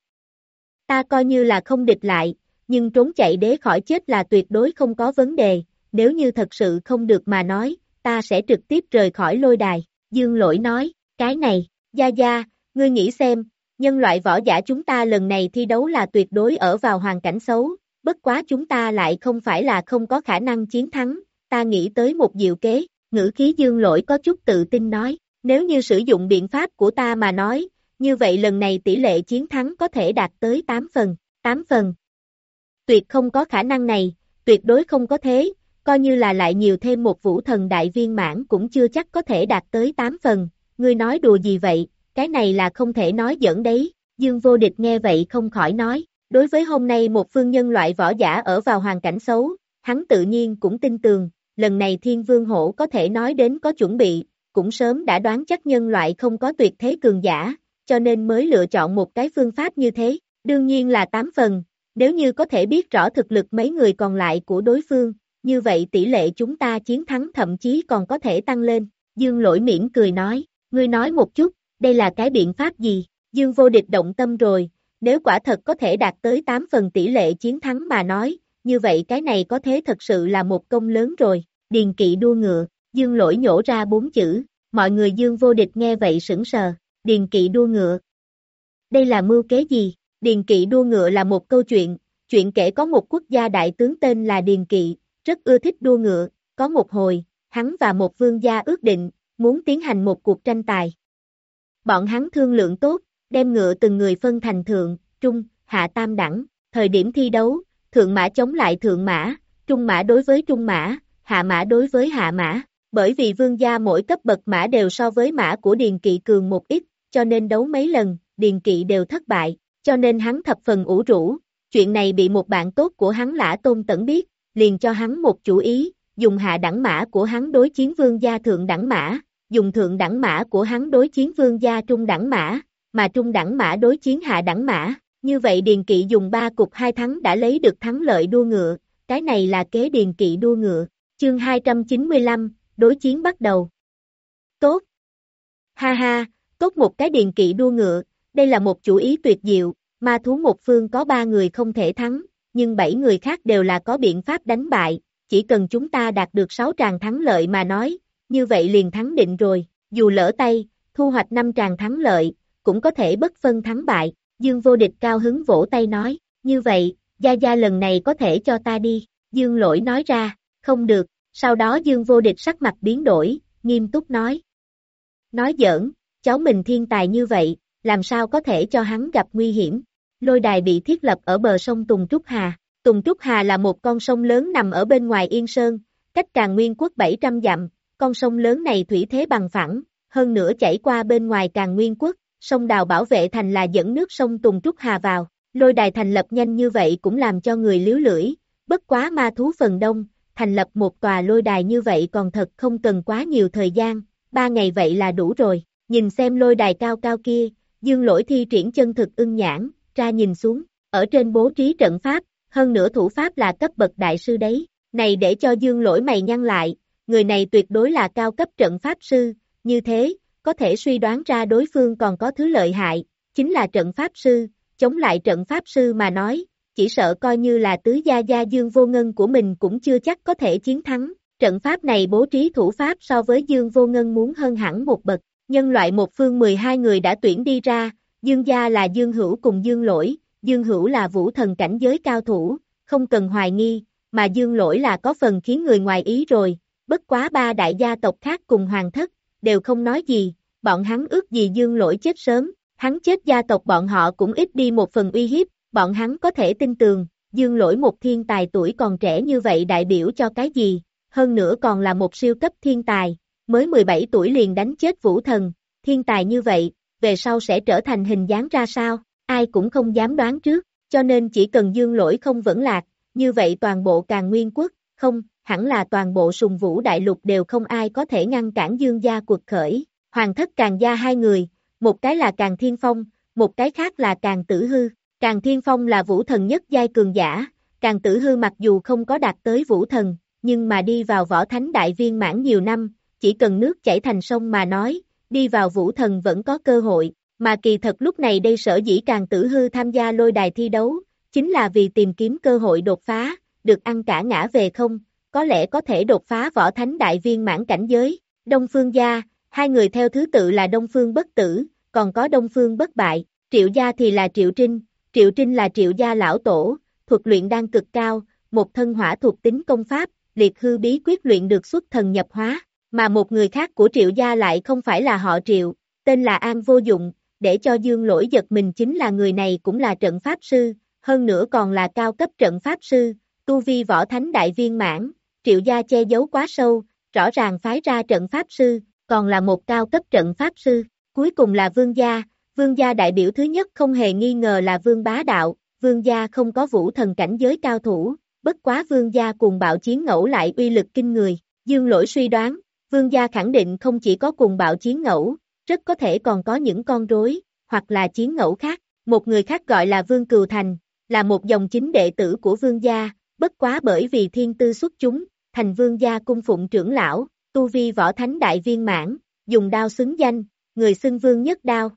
Ta coi như là không địch lại, nhưng trốn chạy đế khỏi chết là tuyệt đối không có vấn đề, nếu như thật sự không được mà nói, ta sẽ trực tiếp rời khỏi lôi đài, dương lỗi nói, cái này, gia gia, ngươi nghĩ xem, nhân loại võ giả chúng ta lần này thi đấu là tuyệt đối ở vào hoàn cảnh xấu, bất quá chúng ta lại không phải là không có khả năng chiến thắng, ta nghĩ tới một diệu kế, ngữ khí dương lỗi có chút tự tin nói, nếu như sử dụng biện pháp của ta mà nói, như vậy lần này tỷ lệ chiến thắng có thể đạt tới 8 phần, 8 phần. Tuyệt không có khả năng này, tuyệt đối không có thế, coi như là lại nhiều thêm một vũ thần đại viên mãn cũng chưa chắc có thể đạt tới 8 phần, ngươi nói đùa gì vậy, cái này là không thể nói dẫn đấy, Dương vô địch nghe vậy không khỏi nói, đối với hôm nay một phương nhân loại võ giả ở vào hoàn cảnh xấu, hắn tự nhiên cũng tin tường, lần này thiên vương hổ có thể nói đến có chuẩn bị, cũng sớm đã đoán chắc nhân loại không có tuyệt thế cường giả, cho nên mới lựa chọn một cái phương pháp như thế, đương nhiên là 8 phần, nếu như có thể biết rõ thực lực mấy người còn lại của đối phương, như vậy tỷ lệ chúng ta chiến thắng thậm chí còn có thể tăng lên, Dương lỗi miễn cười nói, ngươi nói một chút, đây là cái biện pháp gì, Dương vô địch động tâm rồi, nếu quả thật có thể đạt tới 8 phần tỷ lệ chiến thắng mà nói, như vậy cái này có thế thật sự là một công lớn rồi, điền kỵ đua ngựa, Dương lỗi nhổ ra bốn chữ, mọi người Dương vô địch nghe vậy sững sờ, điền kỵ đua ngựa. Đây là mưu kế gì? Điền kỵ đua ngựa là một câu chuyện, chuyện kể có một quốc gia đại tướng tên là Điền kỵ, rất ưa thích đua ngựa, có một hồi, hắn và một vương gia ước định, muốn tiến hành một cuộc tranh tài. Bọn hắn thương lượng tốt, đem ngựa từng người phân thành thượng, trung, hạ tam đẳng, thời điểm thi đấu, thượng mã chống lại thượng mã, trung mã đối với trung mã, hạ mã đối với hạ mã, bởi vì vương gia mỗi cấp bậc mã đều so với mã của Điền Kỵ cường một ít, cho nên đấu mấy lần, Điền Kỵ đều thất bại, cho nên hắn thập phần ủ rũ, chuyện này bị một bạn tốt của hắn lã tôn tẩn biết, liền cho hắn một chủ ý, dùng hạ đẳng mã của hắn đối chiến vương gia thượng đẳng mã, dùng thượng đẳng mã của hắn đối chiến vương gia trung đẳng mã, mà trung đẳng mã đối chiến hạ đẳng mã. Như vậy Điền Kỵ dùng 3 cục hai thắng đã lấy được thắng lợi đua ngựa, cái này là kế Điền Kỵ đua ngựa. Chương 295, đối chiến bắt đầu. Tốt. Ha ha, tốt một cái Điền Kỵ đua ngựa, đây là một chủ ý tuyệt diệu, ma thú một phương có ba người không thể thắng, nhưng bảy người khác đều là có biện pháp đánh bại, chỉ cần chúng ta đạt được sáu tràng thắng lợi mà nói, như vậy liền thắng định rồi, dù lỡ tay, thu hoạch năm tràng thắng lợi, cũng có thể bất phân thắng bại, Dương vô địch cao hứng vỗ tay nói, như vậy, Gia Gia lần này có thể cho ta đi, Dương lỗi nói ra, không được, sau đó Dương vô địch sắc mặt biến đổi, nghiêm túc nói. Nói giỡn, cháu mình thiên tài như vậy, làm sao có thể cho hắn gặp nguy hiểm. Lôi đài bị thiết lập ở bờ sông Tùng Trúc Hà. Tùng Trúc Hà là một con sông lớn nằm ở bên ngoài Yên Sơn, cách Tràng Nguyên Quốc 700 dặm, con sông lớn này thủy thế bằng phẳng, hơn nữa chảy qua bên ngoài Càng Nguyên Quốc, sông đào bảo vệ thành là dẫn nước sông Tùng Trúc Hà vào. Lôi đài thành lập nhanh như vậy cũng làm cho người liếu lưỡi, bất quá ma thú phần đông, thành lập một tòa lôi đài như vậy còn thật không cần quá nhiều thời gian, ba ngày vậy là đủ rồi, nhìn xem lôi đài cao cao kia, dương lỗi thi triển chân thực ưng nhãn, ra nhìn xuống, ở trên bố trí trận pháp, hơn nữa thủ pháp là cấp bậc đại sư đấy, này để cho dương lỗi mày nhăn lại, người này tuyệt đối là cao cấp trận pháp sư, như thế, có thể suy đoán ra đối phương còn có thứ lợi hại, chính là trận pháp sư, chống lại trận pháp sư mà nói, chỉ sợ coi như là tứ gia gia dương vô ngân của mình cũng chưa chắc có thể chiến thắng. Trận pháp này bố trí thủ pháp so với Dương Vô Ngân muốn hơn hẳn một bậc, nhân loại một phương 12 người đã tuyển đi ra, Dương gia là Dương Hữu cùng Dương Lỗi, Dương Hữu là vũ thần cảnh giới cao thủ, không cần hoài nghi, mà Dương Lỗi là có phần khiến người ngoài ý rồi, bất quá ba đại gia tộc khác cùng hoàng thất, đều không nói gì, bọn hắn ước gì Dương Lỗi chết sớm, hắn chết gia tộc bọn họ cũng ít đi một phần uy hiếp, bọn hắn có thể tin tường, Dương Lỗi một thiên tài tuổi còn trẻ như vậy đại biểu cho cái gì, hơn nữa còn là một siêu cấp thiên tài, mới 17 tuổi liền đánh chết vũ thần, thiên tài như vậy, về sau sẽ trở thành hình dáng ra sao, ai cũng không dám đoán trước, cho nên chỉ cần dương lỗi không vẫn lạc, như vậy toàn bộ càng nguyên quốc, không, hẳn là toàn bộ sùng vũ đại lục đều không ai có thể ngăn cản dương gia cuộc khởi, hoàng thất càng gia hai người, một cái là càng thiên phong, một cái khác là càng tử hư, càng thiên phong là vũ thần nhất giai cường giả, càng tử hư mặc dù không có đạt tới vũ thần, nhưng mà đi vào võ thánh đại viên mãn nhiều năm, chỉ cần nước chảy thành sông mà nói, đi vào vũ thần vẫn có cơ hội, mà kỳ thật lúc này đây sở dĩ càng tử hư tham gia lôi đài thi đấu, chính là vì tìm kiếm cơ hội đột phá, được ăn cả ngã về không, có lẽ có thể đột phá võ thánh đại viên mãn cảnh giới. Đông Phương Gia, hai người theo thứ tự là Đông Phương Bất Tử, còn có Đông Phương Bất Bại, Triệu Gia thì là Triệu Trinh, Triệu Trinh là Triệu Gia Lão Tổ, thuật luyện đang cực cao, một thân hỏa thuộc tính công pháp, liệt hư bí quyết luyện được xuất thần nhập hóa, mà một người khác của triệu gia lại không phải là họ triệu, tên là An Vô Dụng, để cho dương lỗi giật mình chính là người này cũng là trận pháp sư, hơn nữa còn là cao cấp trận pháp sư, tu vi võ thánh đại viên mãn, triệu gia che giấu quá sâu, rõ ràng phái ra trận pháp sư, còn là một cao cấp trận pháp sư, cuối cùng là vương gia, vương gia đại biểu thứ nhất không hề nghi ngờ là vương bá đạo, vương gia không có vũ thần cảnh giới cao thủ, bất quá vương gia cùng bạo chiến ngẫu lại uy lực kinh người, dương lỗi suy đoán, vương gia khẳng định không chỉ có cùng bạo chiến ngẫu, rất có thể còn có những con rối, hoặc là chiến ngẫu khác, một người khác gọi là vương cừu thành, là một dòng chính đệ tử của vương gia, bất quá bởi vì thiên tư xuất chúng, thành vương gia cung phụng trưởng lão, tu vi võ thánh đại viên mãn, dùng đao xứng danh, người xưng vương nhất đao.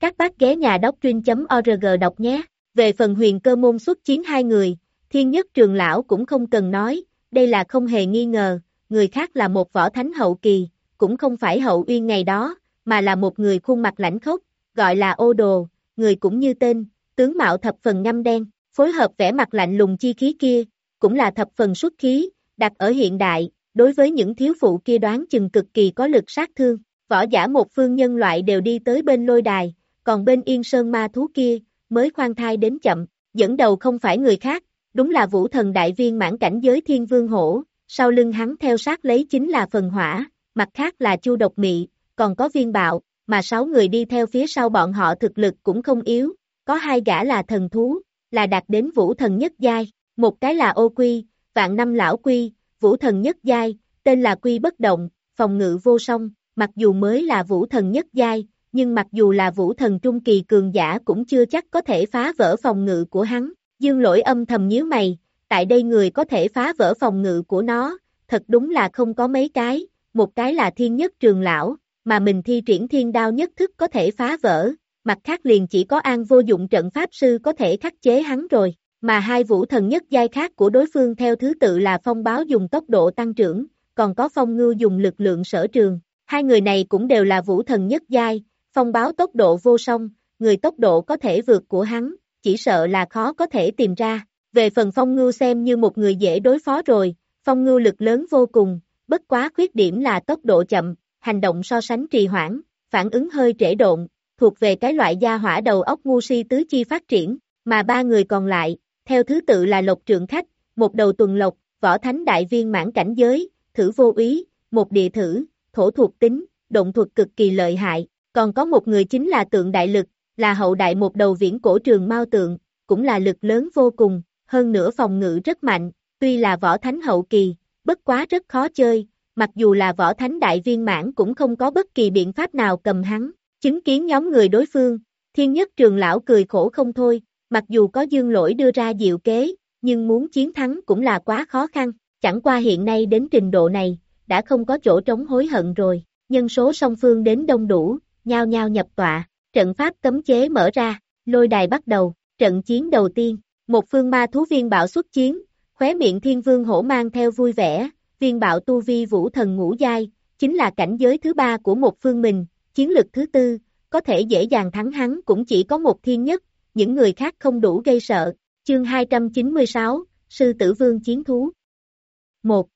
Các bác ghé nhà doctrine.org đọc nhé, về phần huyền cơ môn xuất chiến hai người, Thiên nhất trường lão cũng không cần nói, đây là không hề nghi ngờ, người khác là một võ thánh hậu kỳ, cũng không phải hậu uyên ngày đó, mà là một người khuôn mặt lãnh khốc, gọi là ô đồ, người cũng như tên, tướng mạo thập phần ngâm đen, phối hợp vẻ mặt lạnh lùng chi khí kia, cũng là thập phần xuất khí, đặt ở hiện đại, đối với những thiếu phụ kia đoán chừng cực kỳ có lực sát thương, võ giả một phương nhân loại đều đi tới bên lôi đài, còn bên yên sơn ma thú kia, mới khoan thai đến chậm, dẫn đầu không phải người khác, đúng là vũ thần đại viên mãn cảnh giới thiên vương hổ, sau lưng hắn theo sát lấy chính là phần hỏa, mặt khác là chu độc mị, còn có viên bạo, mà sáu người đi theo phía sau bọn họ thực lực cũng không yếu, có hai gã là thần thú, là đạt đến vũ thần nhất giai, một cái là ô quy, vạn năm lão quy, vũ thần nhất giai, tên là quy bất động, phòng ngự vô song, mặc dù mới là vũ thần nhất giai, nhưng mặc dù là vũ thần trung kỳ cường giả cũng chưa chắc có thể phá vỡ phòng ngự của hắn. Dương lỗi âm thầm nhíu mày, tại đây người có thể phá vỡ phòng ngự của nó, thật đúng là không có mấy cái, một cái là thiên nhất trường lão, mà mình thi triển thiên đao nhất thức có thể phá vỡ, mặt khác liền chỉ có an vô dụng trận pháp sư có thể khắc chế hắn rồi, mà hai vũ thần nhất giai khác của đối phương theo thứ tự là phong báo dùng tốc độ tăng trưởng, còn có phong ngư dùng lực lượng sở trường, hai người này cũng đều là vũ thần nhất giai, phong báo tốc độ vô song, người tốc độ có thể vượt của hắn, chỉ sợ là khó có thể tìm ra, về phần phong ngư xem như một người dễ đối phó rồi, phong ngư lực lớn vô cùng, bất quá khuyết điểm là tốc độ chậm, hành động so sánh trì hoãn, phản ứng hơi trễ độn, thuộc về cái loại gia hỏa đầu óc ngu si tứ chi phát triển, mà ba người còn lại, theo thứ tự là lộc trượng khách, một đầu tuần lộc, võ thánh đại viên mãn cảnh giới, thử vô ý một địa thử, thổ thuộc tính, động thuật cực kỳ lợi hại, còn có một người chính là tượng đại lực, là hậu đại một đầu viễn cổ trường mao tượng, cũng là lực lớn vô cùng, hơn nữa phòng ngự rất mạnh, tuy là võ thánh hậu kỳ, bất quá rất khó chơi, mặc dù là võ thánh đại viên mãn cũng không có bất kỳ biện pháp nào cầm hắn, chứng kiến nhóm người đối phương, thiên nhất trường lão cười khổ không thôi, mặc dù có dương lỗi đưa ra diệu kế, nhưng muốn chiến thắng cũng là quá khó khăn, chẳng qua hiện nay đến trình độ này, đã không có chỗ trống hối hận rồi, nhân số song phương đến đông đủ, nhao nhao nhập tọa, trận pháp cấm chế mở ra, lôi đài bắt đầu, trận chiến đầu tiên, một phương ma thú viên bạo xuất chiến, khóe miệng thiên vương hổ mang theo vui vẻ, viên bạo tu vi vũ thần ngũ giai, chính là cảnh giới thứ ba của một phương mình, chiến lực thứ tư, có thể dễ dàng thắng hắn cũng chỉ có một thiên nhất, những người khác không đủ gây sợ. Chương 296, Sư tử vương chiến thú 1.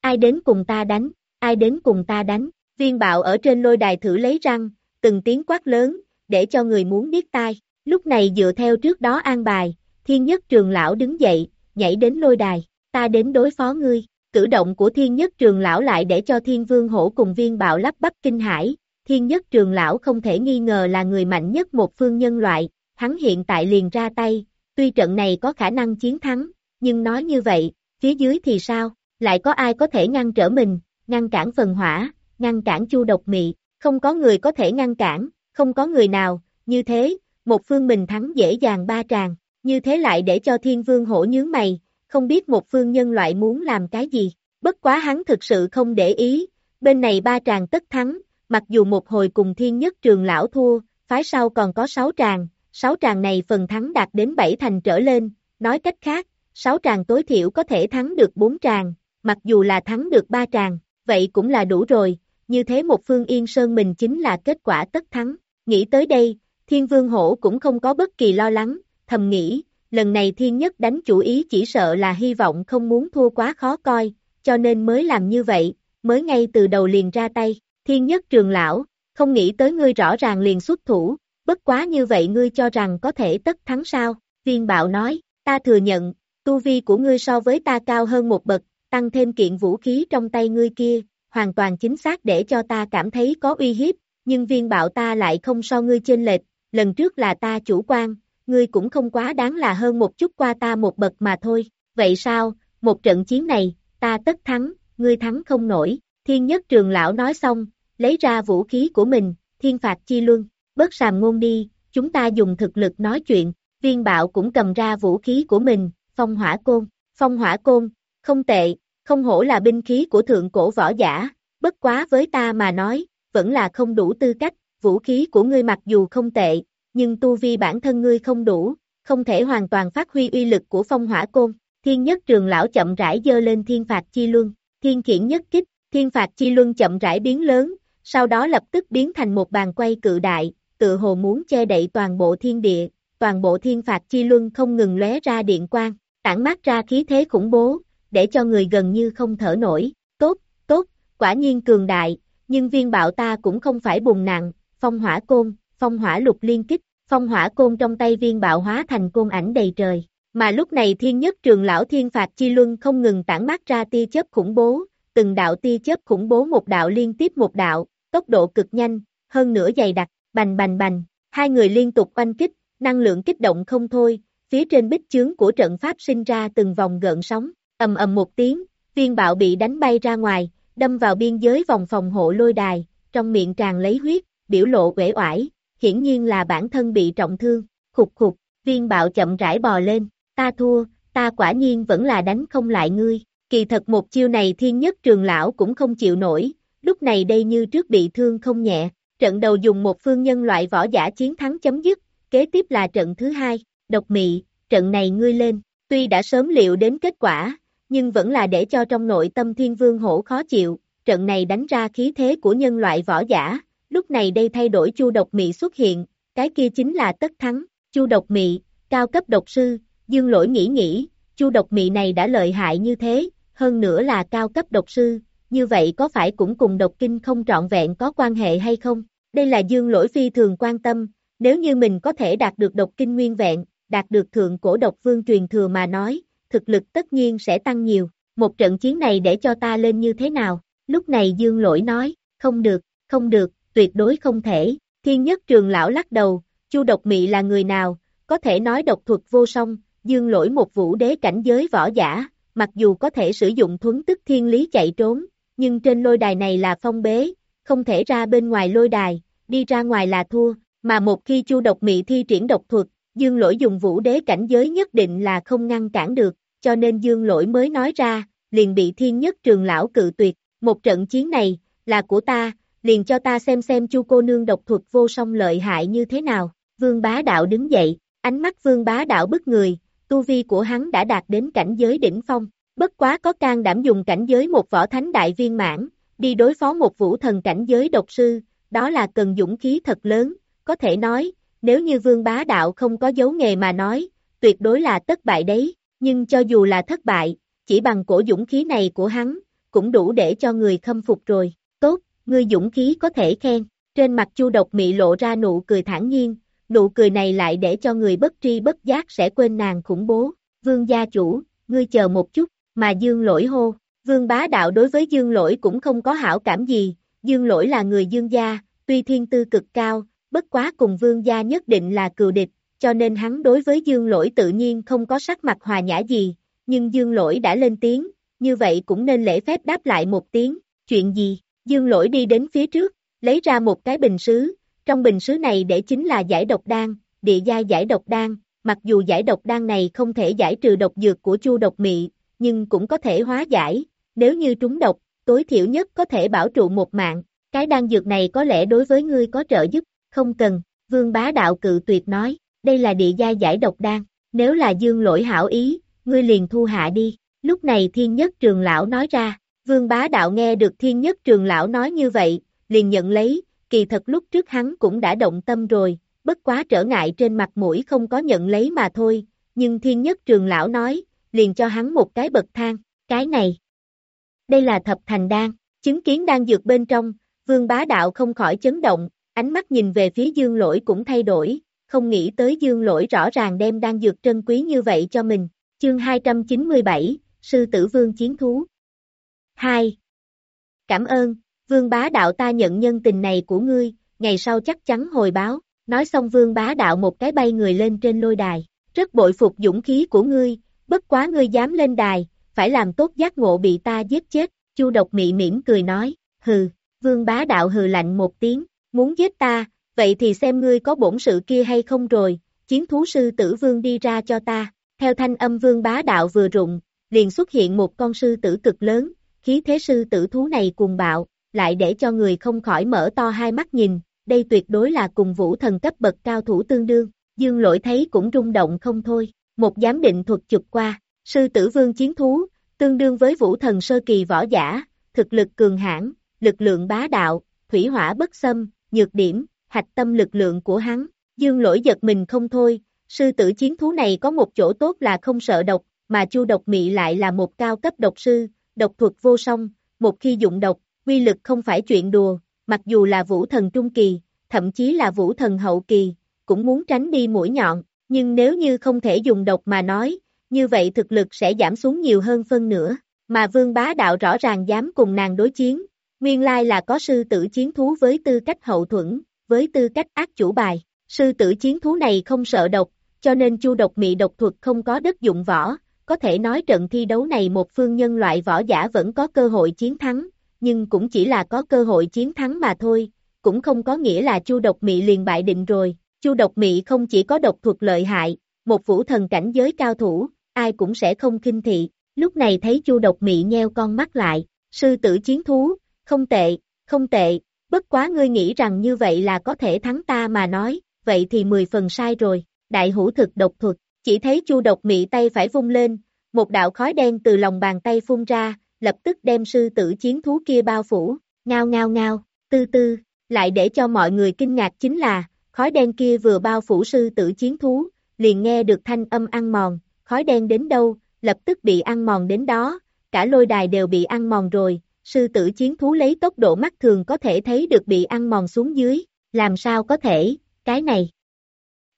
Ai đến cùng ta đánh, ai đến cùng ta đánh, viên bạo ở trên lôi đài thử lấy răng, từng tiếng quát lớn, để cho người muốn biết tai. Lúc này dựa theo trước đó an bài, thiên nhất trường lão đứng dậy, nhảy đến lôi đài, ta đến đối phó ngươi. Cử động của thiên nhất trường lão lại để cho thiên vương hổ cùng viên bạo lắp bắp kinh hải. Thiên nhất trường lão không thể nghi ngờ là người mạnh nhất một phương nhân loại, hắn hiện tại liền ra tay, tuy trận này có khả năng chiến thắng, nhưng nói như vậy, phía dưới thì sao, lại có ai có thể ngăn trở mình, ngăn cản phần hỏa, ngăn cản chu độc mị, không có người có thể ngăn cản, không có người nào, như thế, một phương mình thắng dễ dàng ba tràng, như thế lại để cho thiên vương hổ nhướng mày, không biết một phương nhân loại muốn làm cái gì, bất quá hắn thực sự không để ý, bên này ba tràng tất thắng, mặc dù một hồi cùng thiên nhất trường lão thua, phái sau còn có sáu tràng, sáu tràng này phần thắng đạt đến bảy thành trở lên, nói cách khác, sáu tràng tối thiểu có thể thắng được bốn tràng, mặc dù là thắng được ba tràng, vậy cũng là đủ rồi, như thế một phương yên sơn mình chính là kết quả tất thắng, nghĩ tới đây, thiên vương hổ cũng không có bất kỳ lo lắng, thầm nghĩ, lần này thiên nhất đánh chủ ý chỉ sợ là hy vọng không muốn thua quá khó coi, cho nên mới làm như vậy, mới ngay từ đầu liền ra tay, thiên nhất trường lão, không nghĩ tới ngươi rõ ràng liền xuất thủ, bất quá như vậy ngươi cho rằng có thể tất thắng sao, viên bạo nói, ta thừa nhận, tu vi của ngươi so với ta cao hơn một bậc, tăng thêm kiện vũ khí trong tay ngươi kia, hoàn toàn chính xác để cho ta cảm thấy có uy hiếp, nhưng viên bạo ta lại không so ngươi trên lệch, lần trước là ta chủ quan, ngươi cũng không quá đáng là hơn một chút qua ta một bậc mà thôi, vậy sao, một trận chiến này, ta tất thắng, ngươi thắng không nổi, thiên nhất trường lão nói xong, lấy ra vũ khí của mình, thiên phạt chi luân, bớt sàm ngôn đi, chúng ta dùng thực lực nói chuyện, viên bạo cũng cầm ra vũ khí của mình, phong hỏa côn, phong hỏa côn, không tệ, không hổ là binh khí của thượng cổ võ giả, bất quá với ta mà nói, vẫn là không đủ tư cách, vũ khí của ngươi mặc dù không tệ, nhưng tu vi bản thân ngươi không đủ, không thể hoàn toàn phát huy uy lực của phong hỏa côn. Thiên nhất trường lão chậm rãi dơ lên thiên phạt chi luân, thiên khiển nhất kích, thiên phạt chi luân chậm rãi biến lớn, sau đó lập tức biến thành một bàn quay cự đại, tự hồ muốn che đậy toàn bộ thiên địa, toàn bộ thiên phạt chi luân không ngừng lóe ra điện quang, tản mát ra khí thế khủng bố, để cho người gần như không thở nổi, tốt, tốt, quả nhiên cường đại, nhưng viên bạo ta cũng không phải bùng nặng, phong hỏa côn, phong hỏa lục liên kích, phong hỏa côn trong tay viên bạo hóa thành côn ảnh đầy trời. Mà lúc này thiên nhất trường lão thiên phạt chi luân không ngừng tản mát ra tia chớp khủng bố, từng đạo tia chớp khủng bố một đạo liên tiếp một đạo, tốc độ cực nhanh, hơn nữa dày đặc, bành bành bành, hai người liên tục oanh kích, năng lượng kích động không thôi, phía trên bích chướng của trận pháp sinh ra từng vòng gợn sóng, ầm ầm một tiếng, viên bạo bị đánh bay ra ngoài, đâm vào biên giới vòng phòng hộ lôi đài, trong miệng tràn lấy huyết, biểu lộ uể oải, hiển nhiên là bản thân bị trọng thương, khục khục, viên bạo chậm rãi bò lên, ta thua, ta quả nhiên vẫn là đánh không lại ngươi, kỳ thật một chiêu này thiên nhất trường lão cũng không chịu nổi, lúc này đây như trước bị thương không nhẹ, trận đầu dùng một phương nhân loại võ giả chiến thắng chấm dứt, kế tiếp là trận thứ hai, độc mị, trận này ngươi lên, tuy đã sớm liệu đến kết quả, nhưng vẫn là để cho trong nội tâm thiên vương hổ khó chịu, trận này đánh ra khí thế của nhân loại võ giả, lúc này đây thay đổi chu độc mị xuất hiện, cái kia chính là tất thắng, chu độc mị, cao cấp độc sư, dương lỗi nghĩ nghĩ, chu độc mị này đã lợi hại như thế, hơn nữa là cao cấp độc sư, như vậy có phải cũng cùng độc kinh không trọn vẹn có quan hệ hay không? Đây là dương lỗi phi thường quan tâm, nếu như mình có thể đạt được độc kinh nguyên vẹn, đạt được thượng cổ độc vương truyền thừa mà nói, thực lực tất nhiên sẽ tăng nhiều, một trận chiến này để cho ta lên như thế nào? Lúc này dương lỗi nói, không được, không được, tuyệt đối không thể, thiên nhất trường lão lắc đầu, chu độc mị là người nào, có thể nói độc thuật vô song, dương lỗi một vũ đế cảnh giới võ giả, mặc dù có thể sử dụng thuấn tức thiên lý chạy trốn, nhưng trên lôi đài này là phong bế, không thể ra bên ngoài lôi đài, đi ra ngoài là thua, mà một khi chu độc mị thi triển độc thuật, dương lỗi dùng vũ đế cảnh giới nhất định là không ngăn cản được, cho nên dương lỗi mới nói ra, liền bị thiên nhất trường lão cự tuyệt, một trận chiến này, là của ta, liền cho ta xem xem chu cô nương độc thuật vô song lợi hại như thế nào, vương bá đạo đứng dậy, ánh mắt vương bá đạo bức người, tu vi của hắn đã đạt đến cảnh giới đỉnh phong, bất quá có can đảm dùng cảnh giới một võ thánh đại viên mãn, đi đối phó một vũ thần cảnh giới độc sư, đó là cần dũng khí thật lớn, có thể nói, nếu như vương bá đạo không có dấu nghề mà nói, tuyệt đối là thất bại đấy, nhưng cho dù là thất bại, chỉ bằng cổ dũng khí này của hắn, cũng đủ để cho người khâm phục rồi, tốt, ngươi dũng khí có thể khen, trên mặt chu độc mị lộ ra nụ cười thản nhiên, nụ cười này lại để cho người bất tri bất giác sẽ quên nàng khủng bố, vương gia chủ, ngươi chờ một chút, mà dương lỗi hô, vương bá đạo đối với dương lỗi cũng không có hảo cảm gì, dương lỗi là người dương gia, tuy thiên tư cực cao, bất quá cùng vương gia nhất định là cừu địch, cho nên hắn đối với dương lỗi tự nhiên không có sắc mặt hòa nhã gì, nhưng dương lỗi đã lên tiếng, như vậy cũng nên lễ phép đáp lại một tiếng, chuyện gì, dương lỗi đi đến phía trước, lấy ra một cái bình sứ, trong bình sứ này để chính là giải độc đan, địa giai giải độc đan, mặc dù giải độc đan này không thể giải trừ độc dược của chu độc mị, nhưng cũng có thể hóa giải, nếu như trúng độc, tối thiểu nhất có thể bảo trụ một mạng, cái đan dược này có lẽ đối với ngươi có trợ giúp, không cần, vương bá đạo cự tuyệt nói, đây là địa giai giải độc đan, nếu là dương lỗi hảo ý, ngươi liền thu hạ đi, lúc này thiên nhất trường lão nói ra, vương bá đạo nghe được thiên nhất trường lão nói như vậy, liền nhận lấy, kỳ thật lúc trước hắn cũng đã động tâm rồi, bất quá trở ngại trên mặt mũi không có nhận lấy mà thôi, nhưng thiên nhất trường lão nói, liền cho hắn một cái bậc thang, cái này. Đây là thập thành đan, chứng kiến đang dược bên trong, vương bá đạo không khỏi chấn động, ánh mắt nhìn về phía dương lỗi cũng thay đổi, không nghĩ tới dương lỗi rõ ràng đem đang dược trân quý như vậy cho mình. Chương 297, Sư tử vương chiến thú 2. Cảm ơn, vương bá đạo ta nhận nhân tình này của ngươi, ngày sau chắc chắn hồi báo, nói xong vương bá đạo một cái bay người lên trên lôi đài, rất bội phục dũng khí của ngươi, bất quá ngươi dám lên đài, phải làm tốt giác ngộ bị ta giết chết, chu độc mị mỉm cười nói, hừ, vương bá đạo hừ lạnh một tiếng, muốn giết ta, vậy thì xem ngươi có bổn sự kia hay không rồi, chiến thú sư tử vương đi ra cho ta, theo thanh âm vương bá đạo vừa rụng, liền xuất hiện một con sư tử cực lớn, khí thế sư tử thú này cuồng bạo, lại để cho người không khỏi mở to hai mắt nhìn, đây tuyệt đối là cùng vũ thần cấp bậc cao thủ tương đương, dương lỗi thấy cũng rung động không thôi, một giám định thuật chụp qua, sư tử vương chiến thú, tương đương với vũ thần sơ kỳ võ giả, thực lực cường hãn, lực lượng bá đạo, thủy hỏa bất xâm, nhược điểm, hạch tâm lực lượng của hắn, dương lỗi giật mình không thôi, sư tử chiến thú này có một chỗ tốt là không sợ độc, mà chu độc mị lại là một cao cấp độc sư, độc thuật vô song, một khi dụng độc, quy lực không phải chuyện đùa, mặc dù là vũ thần trung kỳ, thậm chí là vũ thần hậu kỳ, cũng muốn tránh đi mũi nhọn, nhưng nếu như không thể dùng độc mà nói, như vậy thực lực sẽ giảm xuống nhiều hơn phân nữa, mà vương bá đạo rõ ràng dám cùng nàng đối chiến, nguyên lai là có sư tử chiến thú với tư cách hậu thuẫn, với tư cách ác chủ bài, sư tử chiến thú này không sợ độc, cho nên chu độc mị độc thuật không có đất dụng võ, có thể nói trận thi đấu này một phương nhân loại võ giả vẫn có cơ hội chiến thắng, nhưng cũng chỉ là có cơ hội chiến thắng mà thôi, cũng không có nghĩa là Chu Độc Mị liền bại định rồi. Chu Độc Mị không chỉ có độc thuật lợi hại, một vũ thần cảnh giới cao thủ, ai cũng sẽ không kinh thị. Lúc này thấy Chu Độc Mị nheo con mắt lại, sư tử chiến thú, không tệ, không tệ, bất quá ngươi nghĩ rằng như vậy là có thể thắng ta mà nói, vậy thì mười phần sai rồi. Đại hữu thực độc thuật, chỉ thấy Chu Độc Mị tay phải vung lên, một đạo khói đen từ lòng bàn tay phun ra, lập tức đem sư tử chiến thú kia bao phủ, ngao ngao ngao, tư tư, lại để cho mọi người kinh ngạc chính là, khói đen kia vừa bao phủ sư tử chiến thú, liền nghe được thanh âm ăn mòn, khói đen đến đâu, lập tức bị ăn mòn đến đó, cả lôi đài đều bị ăn mòn rồi, sư tử chiến thú lấy tốc độ mắt thường có thể thấy được bị ăn mòn xuống dưới, làm sao có thể, cái này.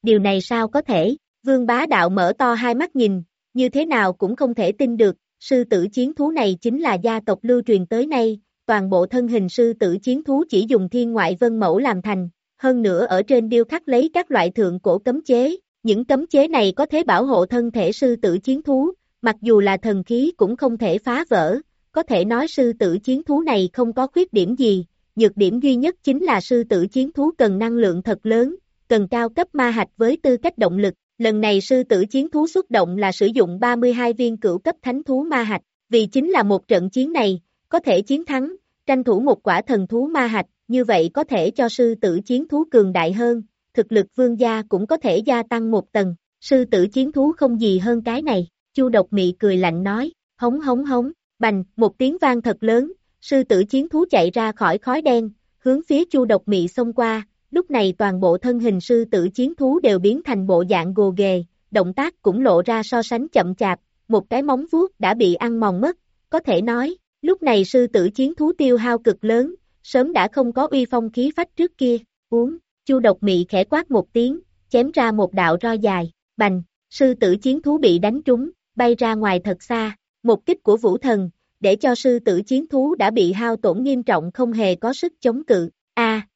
Điều này sao có thể, vương bá đạo mở to hai mắt nhìn, như thế nào cũng không thể tin được, sư tử chiến thú này chính là gia tộc lưu truyền tới nay, toàn bộ thân hình sư tử chiến thú chỉ dùng thiên ngoại vân mẫu làm thành, hơn nữa ở trên điêu khắc lấy các loại thượng cổ cấm chế, những cấm chế này có thể bảo hộ thân thể sư tử chiến thú, mặc dù là thần khí cũng không thể phá vỡ, có thể nói sư tử chiến thú này không có khuyết điểm gì, nhược điểm duy nhất chính là sư tử chiến thú cần năng lượng thật lớn, cần cao cấp ma hạch với tư cách động lực, lần này sư tử chiến thú xuất động là sử dụng 32 viên cửu cấp thánh thú ma hạch, vì chính là một trận chiến này, có thể chiến thắng, tranh thủ một quả thần thú ma hạch, như vậy có thể cho sư tử chiến thú cường đại hơn, thực lực vương gia cũng có thể gia tăng một tầng, sư tử chiến thú không gì hơn cái này, chu độc mị cười lạnh nói, hống hống hống, bành, một tiếng vang thật lớn, sư tử chiến thú chạy ra khỏi khói đen, hướng phía chu độc mị xông qua, lúc này toàn bộ thân hình sư tử chiến thú đều biến thành bộ dạng gồ ghề, động tác cũng lộ ra so sánh chậm chạp, một cái móng vuốt đã bị ăn mòn mất, có thể nói, lúc này sư tử chiến thú tiêu hao cực lớn, sớm đã không có uy phong khí phách trước kia, uống, chu độc mị khẽ quát một tiếng, chém ra một đạo ro dài, bành, sư tử chiến thú bị đánh trúng, bay ra ngoài thật xa, một kích của vũ thần, để cho sư tử chiến thú đã bị hao tổn nghiêm trọng không hề có sức chống cự, a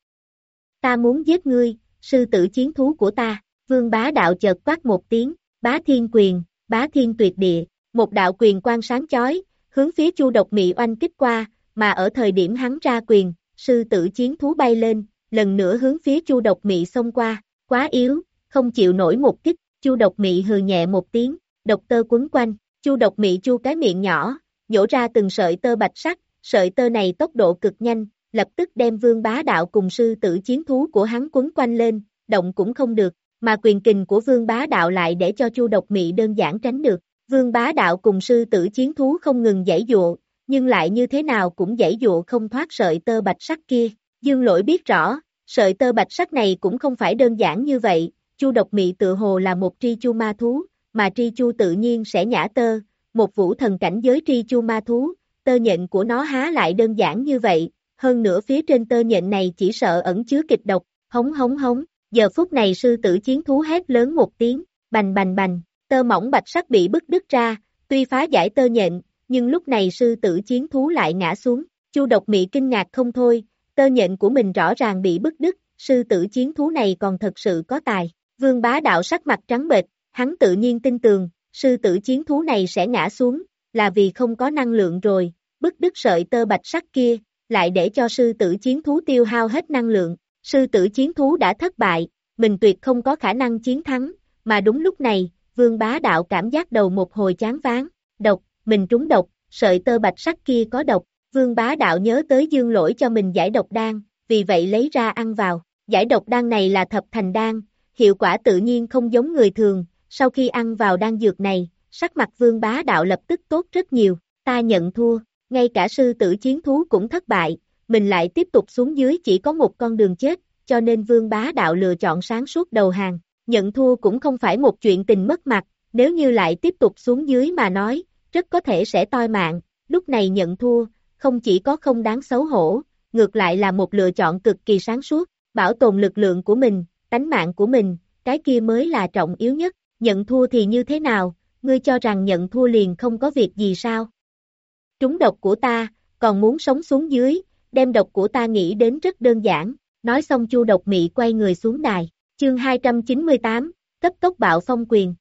ta muốn giết ngươi, sư tử chiến thú của ta, vương bá đạo chợt quát một tiếng, bá thiên quyền, bá thiên tuyệt địa, một đạo quyền quang sáng chói, hướng phía chu độc mị oanh kích qua, mà ở thời điểm hắn ra quyền, sư tử chiến thú bay lên, lần nữa hướng phía chu độc mị xông qua, quá yếu, không chịu nổi một kích, chu độc mị hừ nhẹ một tiếng, độc tơ quấn quanh, chu độc mị chu cái miệng nhỏ, nhổ ra từng sợi tơ bạch sắc, sợi tơ này tốc độ cực nhanh, lập tức đem vương bá đạo cùng sư tử chiến thú của hắn quấn quanh lên, động cũng không được, mà quyền kình của vương bá đạo lại để cho chu độc mị đơn giản tránh được. Vương bá đạo cùng sư tử chiến thú không ngừng giải dụa, nhưng lại như thế nào cũng giải dụa không thoát sợi tơ bạch sắc kia. Dương lỗi biết rõ, sợi tơ bạch sắc này cũng không phải đơn giản như vậy, chu độc mị tự hồ là một tri chu ma thú, mà tri chu tự nhiên sẽ nhả tơ, một vũ thần cảnh giới tri chu ma thú, tơ nhện của nó há lại đơn giản như vậy, hơn nữa phía trên tơ nhện này chỉ sợ ẩn chứa kịch độc, hống hống hống, giờ phút này sư tử chiến thú hét lớn một tiếng, bành bành bành, tơ mỏng bạch sắc bị bứt đứt ra, tuy phá giải tơ nhện, nhưng lúc này sư tử chiến thú lại ngã xuống, chu độc mị kinh ngạc không thôi, tơ nhện của mình rõ ràng bị bứt đứt, sư tử chiến thú này còn thật sự có tài, vương bá đạo sắc mặt trắng bệch, hắn tự nhiên tin tường, sư tử chiến thú này sẽ ngã xuống, là vì không có năng lượng rồi, bứt đứt sợi tơ bạch sắc kia, lại để cho sư tử chiến thú tiêu hao hết năng lượng, sư tử chiến thú đã thất bại, mình tuyệt không có khả năng chiến thắng, mà đúng lúc này, vương bá đạo cảm giác đầu một hồi chán ván, độc, mình trúng độc, sợi tơ bạch sắc kia có độc, vương bá đạo nhớ tới dương lỗi cho mình giải độc đan, vì vậy lấy ra ăn vào, giải độc đan này là thập thành đan, hiệu quả tự nhiên không giống người thường, sau khi ăn vào đan dược này, sắc mặt vương bá đạo lập tức tốt rất nhiều, ta nhận thua, ngay cả sư tử chiến thú cũng thất bại, mình lại tiếp tục xuống dưới chỉ có một con đường chết, cho nên vương bá đạo lựa chọn sáng suốt đầu hàng, nhận thua cũng không phải một chuyện tình mất mặt, nếu như lại tiếp tục xuống dưới mà nói, rất có thể sẽ toi mạng, lúc này nhận thua, không chỉ có không đáng xấu hổ, ngược lại là một lựa chọn cực kỳ sáng suốt, bảo tồn lực lượng của mình, tánh mạng của mình, cái kia mới là trọng yếu nhất, nhận thua thì như thế nào, ngươi cho rằng nhận thua liền không có việc gì sao? Trúng độc của ta, còn muốn sống xuống dưới, đem độc của ta nghĩ đến rất đơn giản, nói xong chu độc mị quay người xuống đài, chương 298, cấp tốc bạo phong quyền.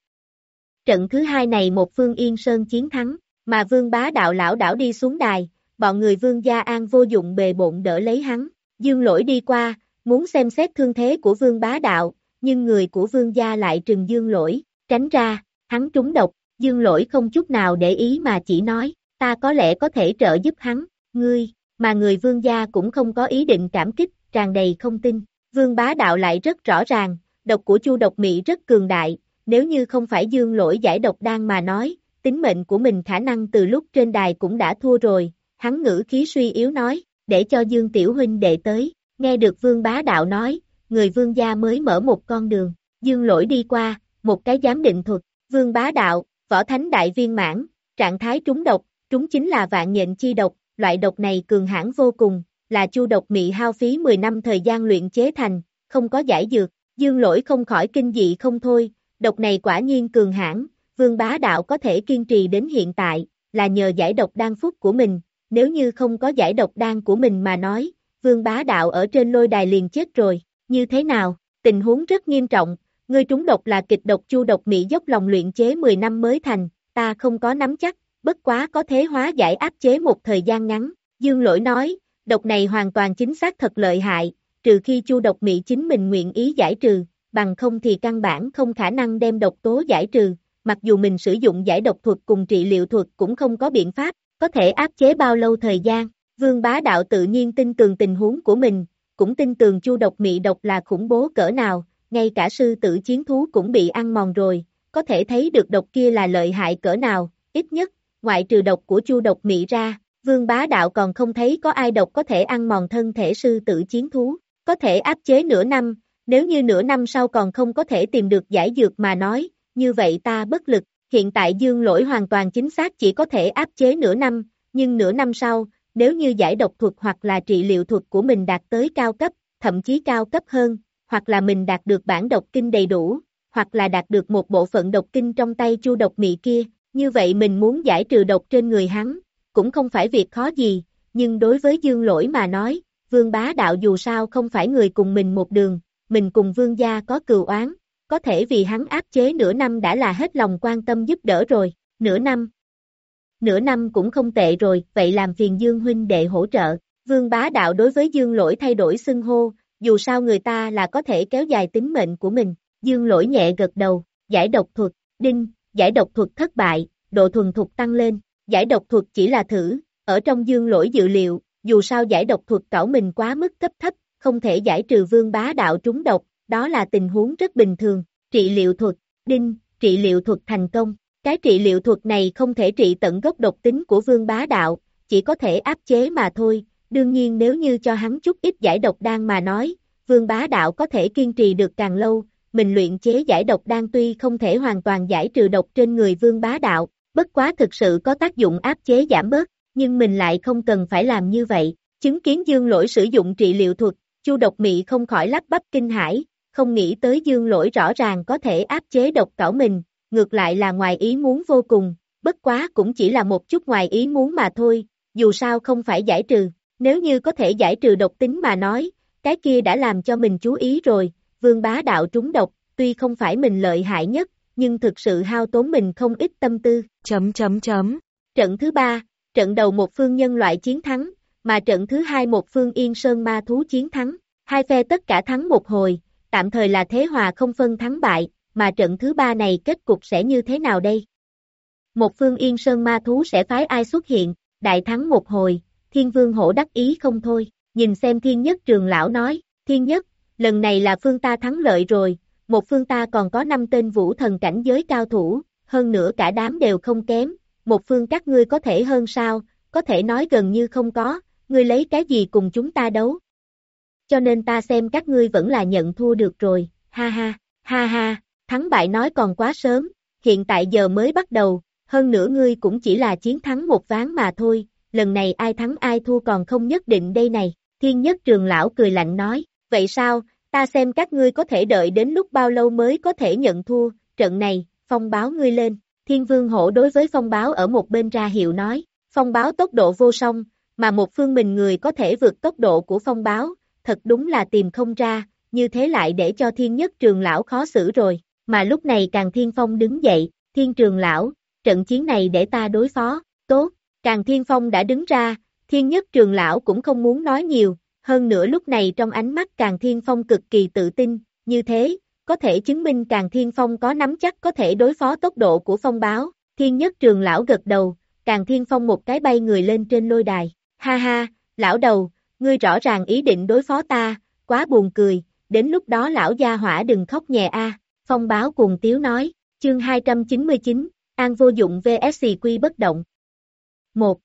Trận thứ hai này một phương yên sơn chiến thắng, mà vương bá đạo lão đảo đi xuống đài, bọn người vương gia an vô dụng bề bộn đỡ lấy hắn, dương lỗi đi qua, muốn xem xét thương thế của vương bá đạo, nhưng người của vương gia lại trừng dương lỗi, tránh ra, hắn trúng độc, dương lỗi không chút nào để ý mà chỉ nói, ta có lẽ có thể trợ giúp hắn, ngươi, mà người vương gia cũng không có ý định cảm kích, tràn đầy không tin, vương bá đạo lại rất rõ ràng, độc của chu độc mỹ rất cường đại, nếu như không phải dương lỗi giải độc đan mà nói, tính mệnh của mình khả năng từ lúc trên đài cũng đã thua rồi, hắn ngữ khí suy yếu nói, để cho dương tiểu huynh đệ tới, nghe được vương bá đạo nói, người vương gia mới mở một con đường, dương lỗi đi qua, một cái giám định thuật, vương bá đạo, võ thánh đại viên mãn, trạng thái trúng độc, chúng chính là vạn nhện chi độc, loại độc này cường hãn vô cùng, là chu độc mị hao phí 10 năm thời gian luyện chế thành, không có giải dược, dương lỗi không khỏi kinh dị không thôi, độc này quả nhiên cường hãn, vương bá đạo có thể kiên trì đến hiện tại, là nhờ giải độc đan phúc của mình, nếu như không có giải độc đan của mình mà nói, vương bá đạo ở trên lôi đài liền chết rồi, như thế nào, tình huống rất nghiêm trọng, ngươi trúng độc là kịch độc chu độc mỹ dốc lòng luyện chế 10 năm mới thành, ta không có nắm chắc, bất quá có thế hóa giải áp chế một thời gian ngắn, dương lỗi nói, độc này hoàn toàn chính xác thật lợi hại, trừ khi chu độc mị chính mình nguyện ý giải trừ, bằng không thì căn bản không khả năng đem độc tố giải trừ, mặc dù mình sử dụng giải độc thuật cùng trị liệu thuật cũng không có biện pháp, có thể áp chế bao lâu thời gian, vương bá đạo tự nhiên tin tường tình huống của mình, cũng tin tường chu độc mị độc là khủng bố cỡ nào, ngay cả sư tử chiến thú cũng bị ăn mòn rồi, có thể thấy được độc kia là lợi hại cỡ nào, ít nhất, ngoại trừ độc của chu độc mị ra, vương bá đạo còn không thấy có ai độc có thể ăn mòn thân thể sư tử chiến thú, có thể áp chế nửa năm, nếu như nửa năm sau còn không có thể tìm được giải dược mà nói, như vậy ta bất lực, hiện tại dương lỗi hoàn toàn chính xác chỉ có thể áp chế nửa năm, nhưng nửa năm sau, nếu như giải độc thuật hoặc là trị liệu thuật của mình đạt tới cao cấp, thậm chí cao cấp hơn, hoặc là mình đạt được bản độc kinh đầy đủ, hoặc là đạt được một bộ phận độc kinh trong tay chu độc mị kia, như vậy mình muốn giải trừ độc trên người hắn, cũng không phải việc khó gì, nhưng đối với dương lỗi mà nói, vương bá đạo dù sao không phải người cùng mình một đường, mình cùng vương gia có cừu oán, có thể vì hắn áp chế nửa năm đã là hết lòng quan tâm giúp đỡ rồi, nửa năm. Nửa năm cũng không tệ rồi, vậy làm phiền Dương huynh đệ hỗ trợ. Vương bá đạo đối với Dương lỗi thay đổi xưng hô, dù sao người ta là có thể kéo dài tính mệnh của mình. Dương lỗi nhẹ gật đầu, giải độc thuật, đinh, giải độc thuật thất bại, độ thuần thục tăng lên. Giải độc thuật chỉ là thử, ở trong dương lỗi dự liệu, dù sao giải độc thuật cảo mình quá mức cấp thấp, không thể giải trừ vương bá đạo trúng độc, đó là tình huống rất bình thường. Trị liệu thuật, đinh, trị liệu thuật thành công. Cái trị liệu thuật này không thể trị tận gốc độc tính của vương bá đạo, chỉ có thể áp chế mà thôi. Đương nhiên nếu như cho hắn chút ít giải độc đan mà nói, vương bá đạo có thể kiên trì được càng lâu, mình luyện chế giải độc đan tuy không thể hoàn toàn giải trừ độc trên người vương bá đạo, bất quá thực sự có tác dụng áp chế giảm bớt, nhưng mình lại không cần phải làm như vậy. Chứng kiến dương lỗi sử dụng trị liệu thuật, chu độc mị không khỏi lắp bắp kinh hãi, không nghĩ tới dương lỗi rõ ràng có thể áp chế độc cảo mình, ngược lại là ngoài ý muốn vô cùng, bất quá cũng chỉ là một chút ngoài ý muốn mà thôi, dù sao không phải giải trừ, nếu như có thể giải trừ độc tính mà nói, cái kia đã làm cho mình chú ý rồi, vương bá đạo trúng độc, tuy không phải mình lợi hại nhất, nhưng thực sự hao tốn mình không ít tâm tư.
Chấm chấm chấm.
Trận thứ ba, trận đầu một phương nhân loại chiến thắng, mà trận thứ hai một phương yên sơn ma thú chiến thắng, hai phe tất cả thắng một hồi, tạm thời là thế hòa không phân thắng bại, mà trận thứ ba này kết cục sẽ như thế nào đây? Một phương yên sơn ma thú sẽ phái ai xuất hiện, đại thắng một hồi, thiên vương hổ đắc ý không thôi, nhìn xem thiên nhất trường lão nói, thiên nhất, lần này là phương ta thắng lợi rồi, một phương ta còn có năm tên vũ thần cảnh giới cao thủ, hơn nữa cả đám đều không kém, một phương các ngươi có thể hơn sao, có thể nói gần như không có, ngươi lấy cái gì cùng chúng ta đấu. Cho nên ta xem các ngươi vẫn là nhận thua được rồi, ha ha, ha ha, thắng bại nói còn quá sớm, hiện tại giờ mới bắt đầu, hơn nữa ngươi cũng chỉ là chiến thắng một ván mà thôi, lần này ai thắng ai thua còn không nhất định đây này, thiên nhất trường lão cười lạnh nói, vậy sao, ta xem các ngươi có thể đợi đến lúc bao lâu mới có thể nhận thua, trận này, phong báo ngươi lên, thiên vương hổ đối với phong báo ở một bên ra hiệu nói, phong báo tốc độ vô song, mà một phương mình người có thể vượt tốc độ của phong báo, thật đúng là tìm không ra, như thế lại để cho thiên nhất trường lão khó xử rồi, mà lúc này càng thiên phong đứng dậy, thiên trường lão, trận chiến này để ta đối phó, tốt, càng thiên phong đã đứng ra, thiên nhất trường lão cũng không muốn nói nhiều, hơn nữa lúc này trong ánh mắt Càng Thiên Phong cực kỳ tự tin, như thế, có thể chứng minh Càng Thiên Phong có nắm chắc có thể đối phó tốc độ của phong báo, thiên nhất trường lão gật đầu, Càng Thiên Phong một cái bay người lên trên lôi đài, ha ha, lão đầu, ngươi rõ ràng ý định đối phó ta, quá buồn cười, đến lúc đó lão gia hỏa đừng khóc nhẹ a. phong báo cùng tiếu nói, chương 299, An vô dụng VSC quy bất động. 1.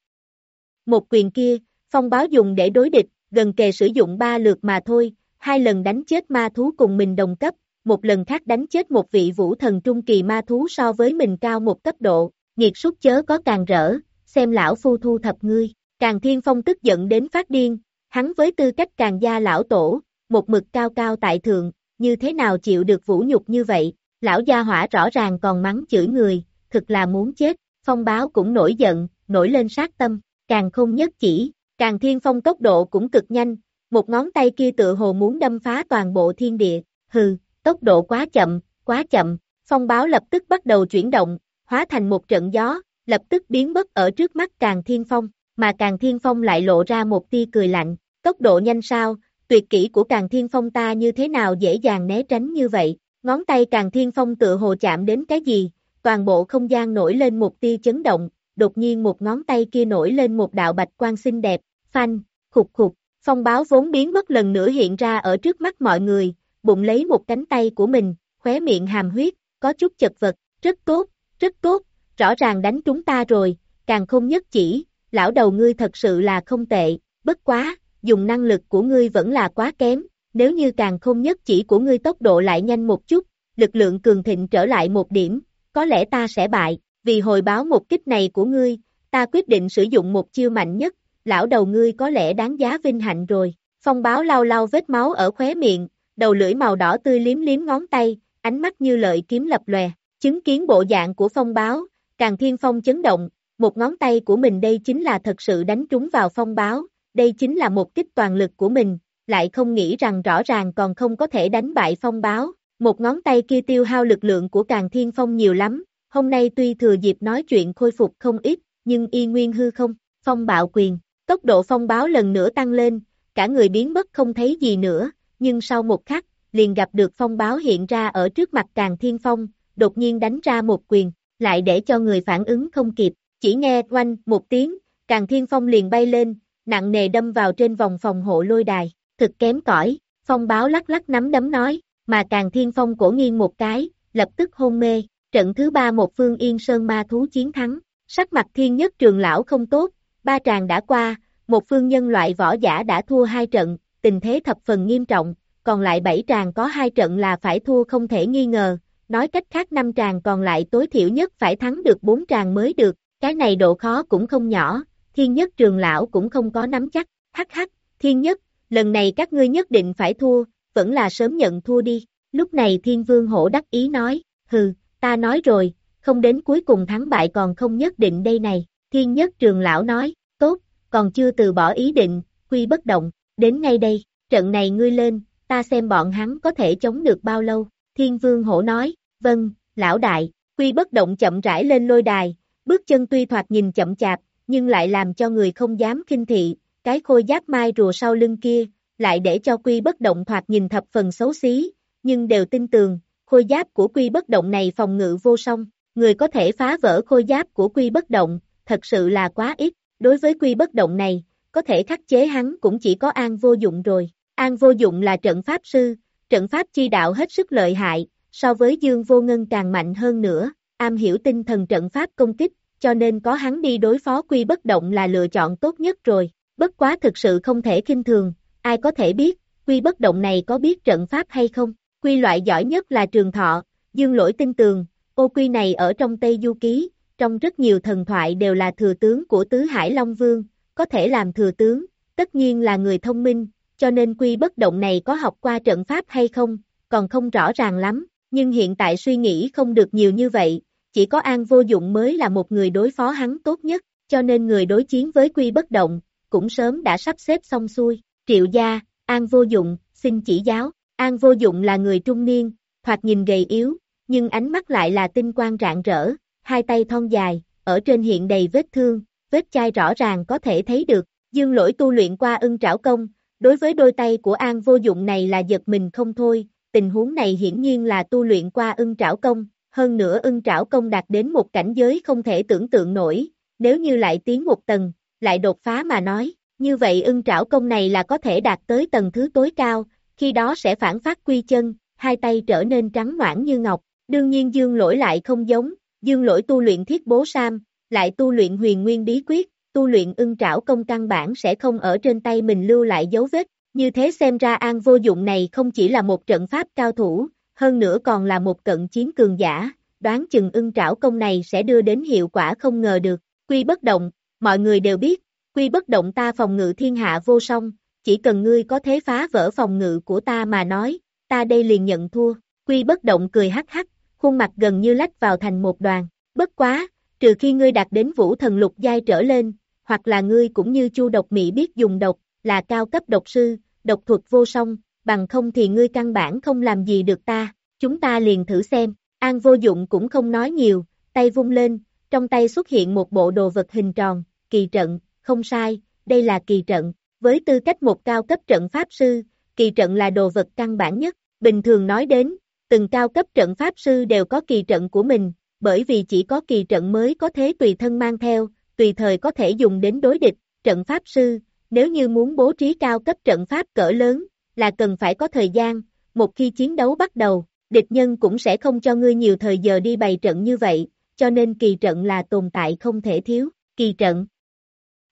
Một quyền kia, phong báo dùng để đối địch, gần kề sử dụng ba lượt mà thôi, hai lần đánh chết ma thú cùng mình đồng cấp, một lần khác đánh chết một vị vũ thần trung kỳ ma thú so với mình cao một cấp độ, nghiệt súc chớ có càng rỡ, xem lão phu thu thập ngươi, càng thiên phong tức giận đến phát điên, hắn với tư cách càng gia lão tổ, một mực cao cao tại thượng, như thế nào chịu được vũ nhục như vậy, lão gia hỏa rõ ràng còn mắng chửi người, thực là muốn chết, phong báo cũng nổi giận, nổi lên sát tâm, càng không nhất chỉ, càng thiên phong tốc độ cũng cực nhanh, một ngón tay kia tựa hồ muốn đâm phá toàn bộ thiên địa, hừ, tốc độ quá chậm, quá chậm, phong báo lập tức bắt đầu chuyển động, hóa thành một trận gió, lập tức biến mất ở trước mắt càng thiên phong, mà càng thiên phong lại lộ ra một tia cười lạnh, tốc độ nhanh sao, tuyệt kỹ của càng thiên phong ta như thế nào dễ dàng né tránh như vậy, ngón tay càng thiên phong tựa hồ chạm đến cái gì, toàn bộ không gian nổi lên một tia chấn động, đột nhiên một ngón tay kia nổi lên một đạo bạch quang xinh đẹp, phanh, khục khục, phong báo vốn biến mất lần nữa hiện ra ở trước mắt mọi người, bụng lấy một cánh tay của mình, khóe miệng hàm huyết, có chút chật vật, rất tốt, rất tốt, rõ ràng đánh chúng ta rồi, càng không nhất chỉ, lão đầu ngươi thật sự là không tệ, bất quá, dùng năng lực của ngươi vẫn là quá kém, nếu như càng không nhất chỉ của ngươi tốc độ lại nhanh một chút, lực lượng cường thịnh trở lại một điểm, có lẽ ta sẽ bại, vì hồi báo một kích này của ngươi, ta quyết định sử dụng một chiêu mạnh nhất, lão đầu ngươi có lẽ đáng giá vinh hạnh rồi. Phong báo lau lau vết máu ở khóe miệng, đầu lưỡi màu đỏ tươi liếm liếm ngón tay, ánh mắt như lợi kiếm lập lòe, chứng kiến bộ dạng của phong báo, càng thiên phong chấn động, một ngón tay của mình đây chính là thật sự đánh trúng vào phong báo, đây chính là một kích toàn lực của mình, lại không nghĩ rằng rõ ràng còn không có thể đánh bại phong báo, một ngón tay kia tiêu hao lực lượng của càng thiên phong nhiều lắm, hôm nay tuy thừa dịp nói chuyện khôi phục không ít, nhưng y nguyên hư không, phong bạo quyền, tốc độ phong báo lần nữa tăng lên, cả người biến mất không thấy gì nữa, nhưng sau một khắc, liền gặp được phong báo hiện ra ở trước mặt càng thiên phong, đột nhiên đánh ra một quyền, lại để cho người phản ứng không kịp, chỉ nghe oanh một tiếng, càng thiên phong liền bay lên, nặng nề đâm vào trên vòng phòng hộ lôi đài, thực kém cỏi, phong báo lắc lắc nắm đấm nói, mà càng thiên phong cổ nghiêng một cái, lập tức hôn mê, trận thứ ba một phương yên sơn ma thú chiến thắng, sắc mặt thiên nhất trường lão không tốt, ba tràng đã qua, một phương nhân loại võ giả đã thua hai trận, tình thế thập phần nghiêm trọng, còn lại bảy tràng có hai trận là phải thua không thể nghi ngờ, nói cách khác năm tràng còn lại tối thiểu nhất phải thắng được bốn tràng mới được, cái này độ khó cũng không nhỏ, thiên nhất trường lão cũng không có nắm chắc, hắc hắc, thiên nhất, lần này các ngươi nhất định phải thua, vẫn là sớm nhận thua đi, lúc này thiên vương hổ đắc ý nói, hừ, ta nói rồi, không đến cuối cùng thắng bại còn không nhất định đây này, thiên nhất trường lão nói, tốt, còn chưa từ bỏ ý định, quy bất động, đến ngay đây, trận này ngươi lên, ta xem bọn hắn có thể chống được bao lâu, thiên vương hổ nói, vâng, lão đại, quy bất động chậm rãi lên lôi đài, bước chân tuy thoạt nhìn chậm chạp, nhưng lại làm cho người không dám kinh thị, cái khôi giáp mai rùa sau lưng kia, lại để cho quy bất động thoạt nhìn thập phần xấu xí, nhưng đều tin tường, khôi giáp của quy bất động này phòng ngự vô song, người có thể phá vỡ khôi giáp của quy bất động, thật sự là quá ít, đối với quy bất động này, có thể khắc chế hắn cũng chỉ có an vô dụng rồi, an vô dụng là trận pháp sư, trận pháp chi đạo hết sức lợi hại, so với dương vô ngân càng mạnh hơn nữa, am hiểu tinh thần trận pháp công kích, cho nên có hắn đi đối phó quy bất động là lựa chọn tốt nhất rồi, bất quá thực sự không thể kinh thường, ai có thể biết, quy bất động này có biết trận pháp hay không, quy loại giỏi nhất là trường thọ, dương lỗi tinh tường, ô quy này ở trong Tây Du Ký, trong rất nhiều thần thoại đều là thừa tướng của Tứ Hải Long Vương, có thể làm thừa tướng, tất nhiên là người thông minh, cho nên quy bất động này có học qua trận pháp hay không, còn không rõ ràng lắm, nhưng hiện tại suy nghĩ không được nhiều như vậy, chỉ có An Vô Dụng mới là một người đối phó hắn tốt nhất, cho nên người đối chiến với quy bất động, cũng sớm đã sắp xếp xong xuôi, triệu gia, An Vô Dụng, xin chỉ giáo, An Vô Dụng là người trung niên, thoạt nhìn gầy yếu, nhưng ánh mắt lại là tinh quang rạng rỡ, hai tay thon dài, ở trên hiện đầy vết thương, vết chai rõ ràng có thể thấy được, Dương lỗi tu luyện qua ưng trảo công, đối với đôi tay của An vô dụng này là giật mình không thôi, tình huống này hiển nhiên là tu luyện qua ưng trảo công, hơn nữa ưng trảo công đạt đến một cảnh giới không thể tưởng tượng nổi, nếu như lại tiến một tầng, lại đột phá mà nói, như vậy ưng trảo công này là có thể đạt tới tầng thứ tối cao, khi đó sẽ phản phát quy chân, hai tay trở nên trắng noãn như ngọc, đương nhiên dương lỗi lại không giống, dương lỗi tu luyện thiết bố sam, lại tu luyện huyền nguyên bí quyết, tu luyện ưng trảo công căn bản sẽ không ở trên tay mình lưu lại dấu vết, như thế xem ra an vô dụng này không chỉ là một trận pháp cao thủ, hơn nữa còn là một cận chiến cường giả, đoán chừng ưng trảo công này sẽ đưa đến hiệu quả không ngờ được, quy bất động, mọi người đều biết, quy bất động ta phòng ngự thiên hạ vô song, chỉ cần ngươi có thế phá vỡ phòng ngự của ta mà nói, ta đây liền nhận thua, quy bất động cười hắc hắc, khuôn mặt gần như lách vào thành một đoàn, bất quá, trừ khi ngươi đạt đến vũ thần lục giai trở lên, hoặc là ngươi cũng như chu độc mỹ biết dùng độc, là cao cấp độc sư, độc thuật vô song, bằng không thì ngươi căn bản không làm gì được ta, chúng ta liền thử xem, an vô dụng cũng không nói nhiều, tay vung lên, trong tay xuất hiện một bộ đồ vật hình tròn, kỳ trận, không sai, đây là kỳ trận, với tư cách một cao cấp trận pháp sư, kỳ trận là đồ vật căn bản nhất, bình thường nói đến, từng cao cấp trận pháp sư đều có kỳ trận của mình, bởi vì chỉ có kỳ trận mới có thể tùy thân mang theo, tùy thời có thể dùng đến đối địch, trận pháp sư, nếu như muốn bố trí cao cấp trận pháp cỡ lớn, là cần phải có thời gian, một khi chiến đấu bắt đầu, địch nhân cũng sẽ không cho ngươi nhiều thời giờ đi bày trận như vậy, cho nên kỳ trận là tồn tại không thể thiếu, kỳ trận.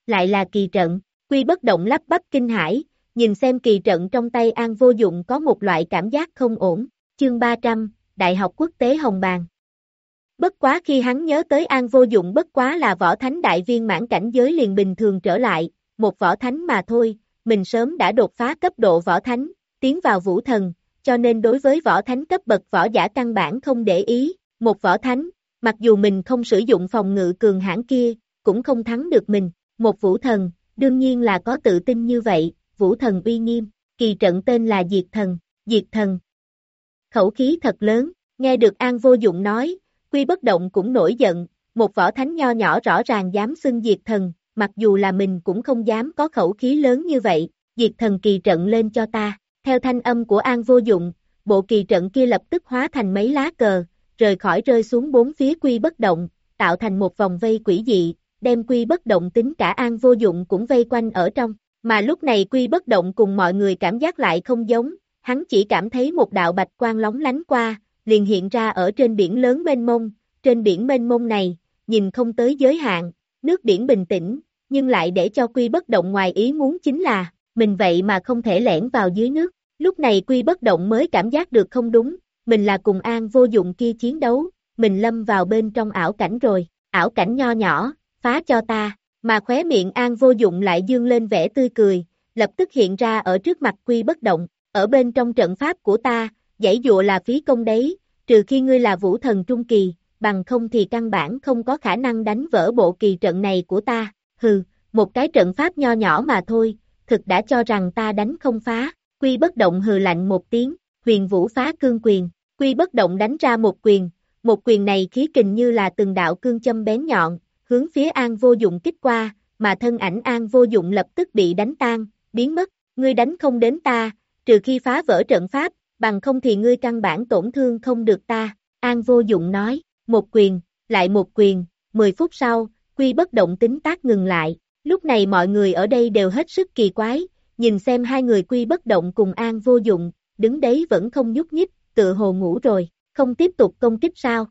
Lại là kỳ trận, quy bất động lắp bắp kinh hải, nhìn xem kỳ trận trong tay An vô dụng có một loại cảm giác không ổn, chương 300, Đại học Quốc tế Hồng Bàng. Bất quá khi hắn nhớ tới An vô dụng bất quá là võ thánh đại viên mãn cảnh giới liền bình thường trở lại, một võ thánh mà thôi, mình sớm đã đột phá cấp độ võ thánh, tiến vào vũ thần, cho nên đối với võ thánh cấp bậc võ giả căn bản không để ý, một võ thánh, mặc dù mình không sử dụng phòng ngự cường hãn kia, cũng không thắng được mình, một vũ thần, đương nhiên là có tự tin như vậy, vũ thần uy nghiêm, kỳ trận tên là Diệt Thần, Diệt Thần. Khẩu khí thật lớn, nghe được An Vô Dụng nói, Quy Bất Động cũng nổi giận, một võ thánh nho nhỏ rõ ràng dám xưng Diệt Thần, mặc dù là mình cũng không dám có khẩu khí lớn như vậy, Diệt Thần kỳ trận lên cho ta, theo thanh âm của An Vô Dụng, bộ kỳ trận kia lập tức hóa thành mấy lá cờ, rời khỏi rơi xuống bốn phía Quy Bất Động, tạo thành một vòng vây quỷ dị, đem Quy Bất Động tính cả An Vô Dụng cũng vây quanh ở trong. Mà lúc này quy bất động cùng mọi người cảm giác lại không giống, hắn chỉ cảm thấy một đạo bạch quang lóng lánh qua, liền hiện ra ở trên biển lớn mênh mông, trên biển mênh mông này, nhìn không tới giới hạn, nước biển bình tĩnh, nhưng lại để cho quy bất động ngoài ý muốn chính là, mình vậy mà không thể lẻn vào dưới nước, lúc này quy bất động mới cảm giác được không đúng, mình là cùng an vô dụng kia chiến đấu, mình lâm vào bên trong ảo cảnh rồi, ảo cảnh nho nhỏ, phá cho ta, mà khóe miệng An vô dụng lại dương lên vẻ tươi cười, lập tức hiện ra ở trước mặt quy bất động, ở bên trong trận pháp của ta, giải dụa là phí công đấy, trừ khi ngươi là vũ thần trung kỳ, bằng không thì căn bản không có khả năng đánh vỡ bộ kỳ trận này của ta, hừ, một cái trận pháp nho nhỏ mà thôi, thực đã cho rằng ta đánh không phá, quy bất động hừ lạnh một tiếng, huyền vũ phá cương quyền, quy bất động đánh ra một quyền, một quyền này khí kình như là từng đạo cương châm bén nhọn, hướng phía An vô dụng kích qua, mà thân ảnh An vô dụng lập tức bị đánh tan, biến mất, ngươi đánh không đến ta, trừ khi phá vỡ trận pháp, bằng không thì ngươi căn bản tổn thương không được ta, An vô dụng nói, một quyền, lại một quyền, 10 phút sau, quy bất động tính tác ngừng lại, lúc này mọi người ở đây đều hết sức kỳ quái, nhìn xem hai người quy bất động cùng An vô dụng, đứng đấy vẫn không nhúc nhích, tự hồ ngủ rồi, không tiếp tục công kích sao.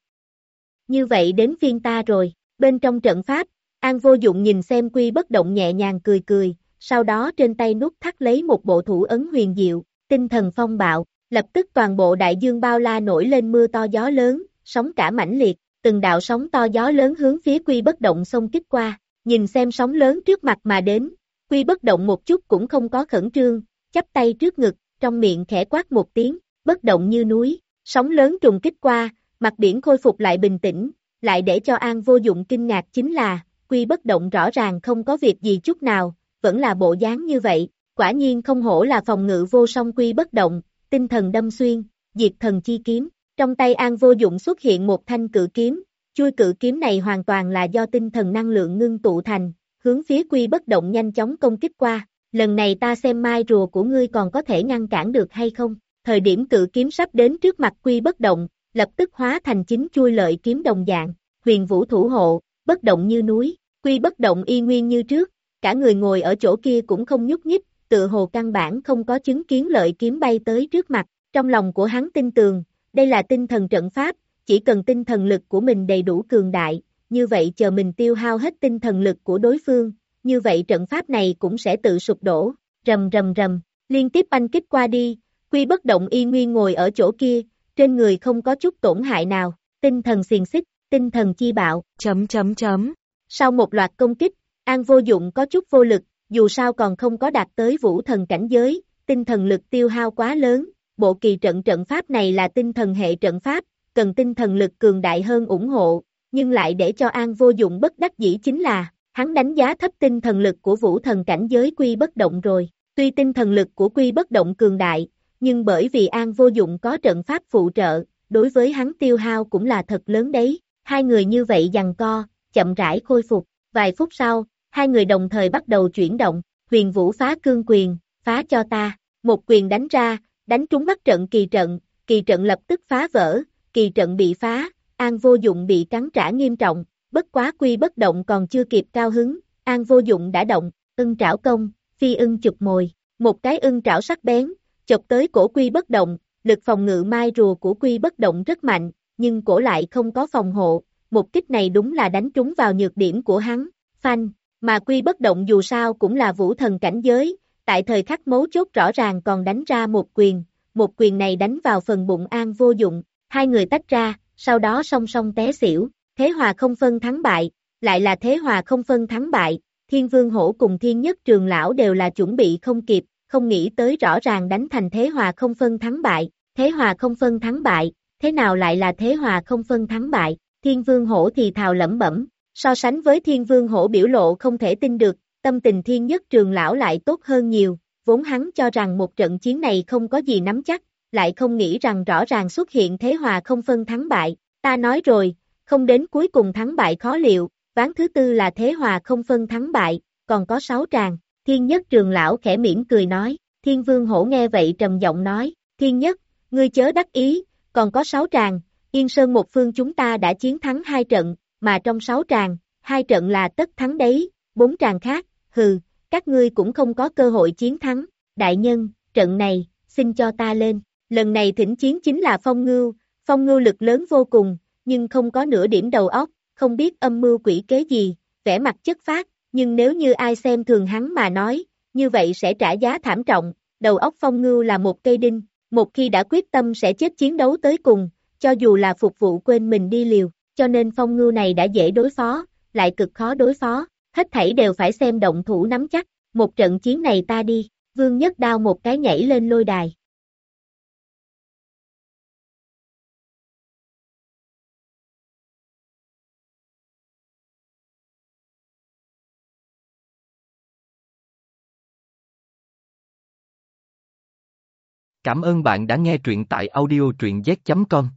Như vậy đến phiên ta rồi, Bên trong trận pháp, An vô dụng nhìn xem quy bất động nhẹ nhàng cười cười, sau đó trên tay nút thắt lấy một bộ thủ ấn huyền diệu, tinh thần phong bạo, lập tức toàn bộ đại dương bao la nổi lên mưa to gió lớn, sóng cả mãnh liệt, từng đạo sóng to gió lớn hướng phía quy bất động xông kích qua, nhìn xem sóng lớn trước mặt mà đến, quy bất động một chút cũng không có khẩn trương, chắp tay trước ngực, trong miệng khẽ quát một tiếng, bất động như núi, sóng lớn trùng kích qua, mặt biển khôi phục lại bình tĩnh, lại để cho An vô dụng kinh ngạc chính là, quy bất động rõ ràng không có việc gì chút nào, vẫn là bộ dáng như vậy, quả nhiên không hổ là phòng ngự vô song quy bất động, tinh thần đâm xuyên, diệt thần chi kiếm, trong tay An vô dụng xuất hiện một thanh cự kiếm, chui cự kiếm này hoàn toàn là do tinh thần năng lượng ngưng tụ thành, hướng phía quy bất động nhanh chóng công kích qua. Lần này ta xem mai rùa của ngươi còn có thể ngăn cản được hay không. Thời điểm cự kiếm sắp đến trước mặt quy bất động, lập tức hóa thành chính chui lợi kiếm đồng dạng. Huyền vũ thủ hộ, bất động như núi, quy bất động y nguyên như trước, cả người ngồi ở chỗ kia cũng không nhúc nhích, tự hồ căn bản không có chứng kiến lợi kiếm bay tới trước mặt. Trong lòng của hắn tin tường, đây là tinh thần trận pháp, chỉ cần tinh thần lực của mình đầy đủ cường đại, như vậy chờ mình tiêu hao hết tinh thần lực của đối phương, như vậy trận pháp này cũng sẽ tự sụp đổ, rầm rầm rầm, liên tiếp anh kích qua đi, quy bất động y nguyên ngồi ở chỗ kia, trên người không có chút tổn hại nào, tinh thần xiềng xích, tinh thần chi bạo,
chấm chấm chấm.
Sau một loạt công kích, An vô dụng có chút vô lực, dù sao còn không có đạt tới vũ thần cảnh giới, tinh thần lực tiêu hao quá lớn, bộ kỳ trận trận pháp này là tinh thần hệ trận pháp, cần tinh thần lực cường đại hơn ủng hộ, nhưng lại để cho An vô dụng bất đắc dĩ chính là, hắn đánh giá thấp tinh thần lực của vũ thần cảnh giới quy bất động rồi, tuy tinh thần lực của quy bất động cường đại, nhưng bởi vì An vô dụng có trận pháp phụ trợ, đối với hắn tiêu hao cũng là thật lớn đấy, hai người như vậy dằn co, chậm rãi khôi phục, vài phút sau, hai người đồng thời bắt đầu chuyển động, huyền vũ phá cương quyền, phá cho ta, một quyền đánh ra, đánh trúng bắt trận kỳ trận, kỳ trận lập tức phá vỡ, kỳ trận bị phá, An vô dụng bị cắn trả nghiêm trọng, bất quá quy bất động còn chưa kịp cao hứng, An vô dụng đã động, ưng trảo công, phi ưng chụp mồi, một cái ưng trảo sắc bén, chọc tới cổ quy bất động, lực phòng ngự mai rùa của quy bất động rất mạnh, nhưng cổ lại không có phòng hộ, một kích này đúng là đánh trúng vào nhược điểm của hắn, phanh, mà quy bất động dù sao cũng là vũ thần cảnh giới, tại thời khắc mấu chốt rõ ràng còn đánh ra một quyền, một quyền này đánh vào phần bụng an vô dụng, hai người tách ra, sau đó song song té xỉu, thế hòa không phân thắng bại, lại là thế hòa không phân thắng bại, thiên vương hổ cùng thiên nhất trường lão đều là chuẩn bị không kịp, không nghĩ tới rõ ràng đánh thành thế hòa không phân thắng bại, thế hòa không phân thắng bại, thế nào lại là thế hòa không phân thắng bại, thiên vương hổ thì thào lẩm bẩm, so sánh với thiên vương hổ biểu lộ không thể tin được, tâm tình thiên nhất trường lão lại tốt hơn nhiều, vốn hắn cho rằng một trận chiến này không có gì nắm chắc, lại không nghĩ rằng rõ ràng xuất hiện thế hòa không phân thắng bại, ta nói rồi, không đến cuối cùng thắng bại khó liệu, ván thứ tư là thế hòa không phân thắng bại, còn có sáu tràng, thiên nhất trường lão khẽ mỉm cười nói, thiên vương hổ nghe vậy trầm giọng nói, thiên nhất, ngươi chớ đắc ý, còn có sáu tràng, yên sơn một phương chúng ta đã chiến thắng hai trận, mà trong sáu tràng, hai trận là tất thắng đấy, bốn tràng khác, hừ, các ngươi cũng không có cơ hội chiến thắng, đại nhân, trận này, xin cho ta lên, lần này thỉnh chiến chính là phong ngưu, phong ngưu lực lớn vô cùng, nhưng không có nửa điểm đầu óc, không biết âm mưu quỷ kế gì, vẻ mặt chất phát, nhưng nếu như ai xem thường hắn mà nói, như vậy sẽ trả giá thảm trọng, đầu óc phong ngưu là một cây đinh, một khi đã quyết tâm sẽ chết chiến đấu tới cùng, cho dù là phục vụ quên mình đi liều, cho nên phong ngưu này đã dễ đối phó, lại cực khó đối phó, hết thảy đều phải xem động thủ nắm chắc, một trận chiến này ta đi, vương nhất đao một cái nhảy lên lôi đài.
Cảm ơn bạn đã nghe truyện tại audiotruyenz.com.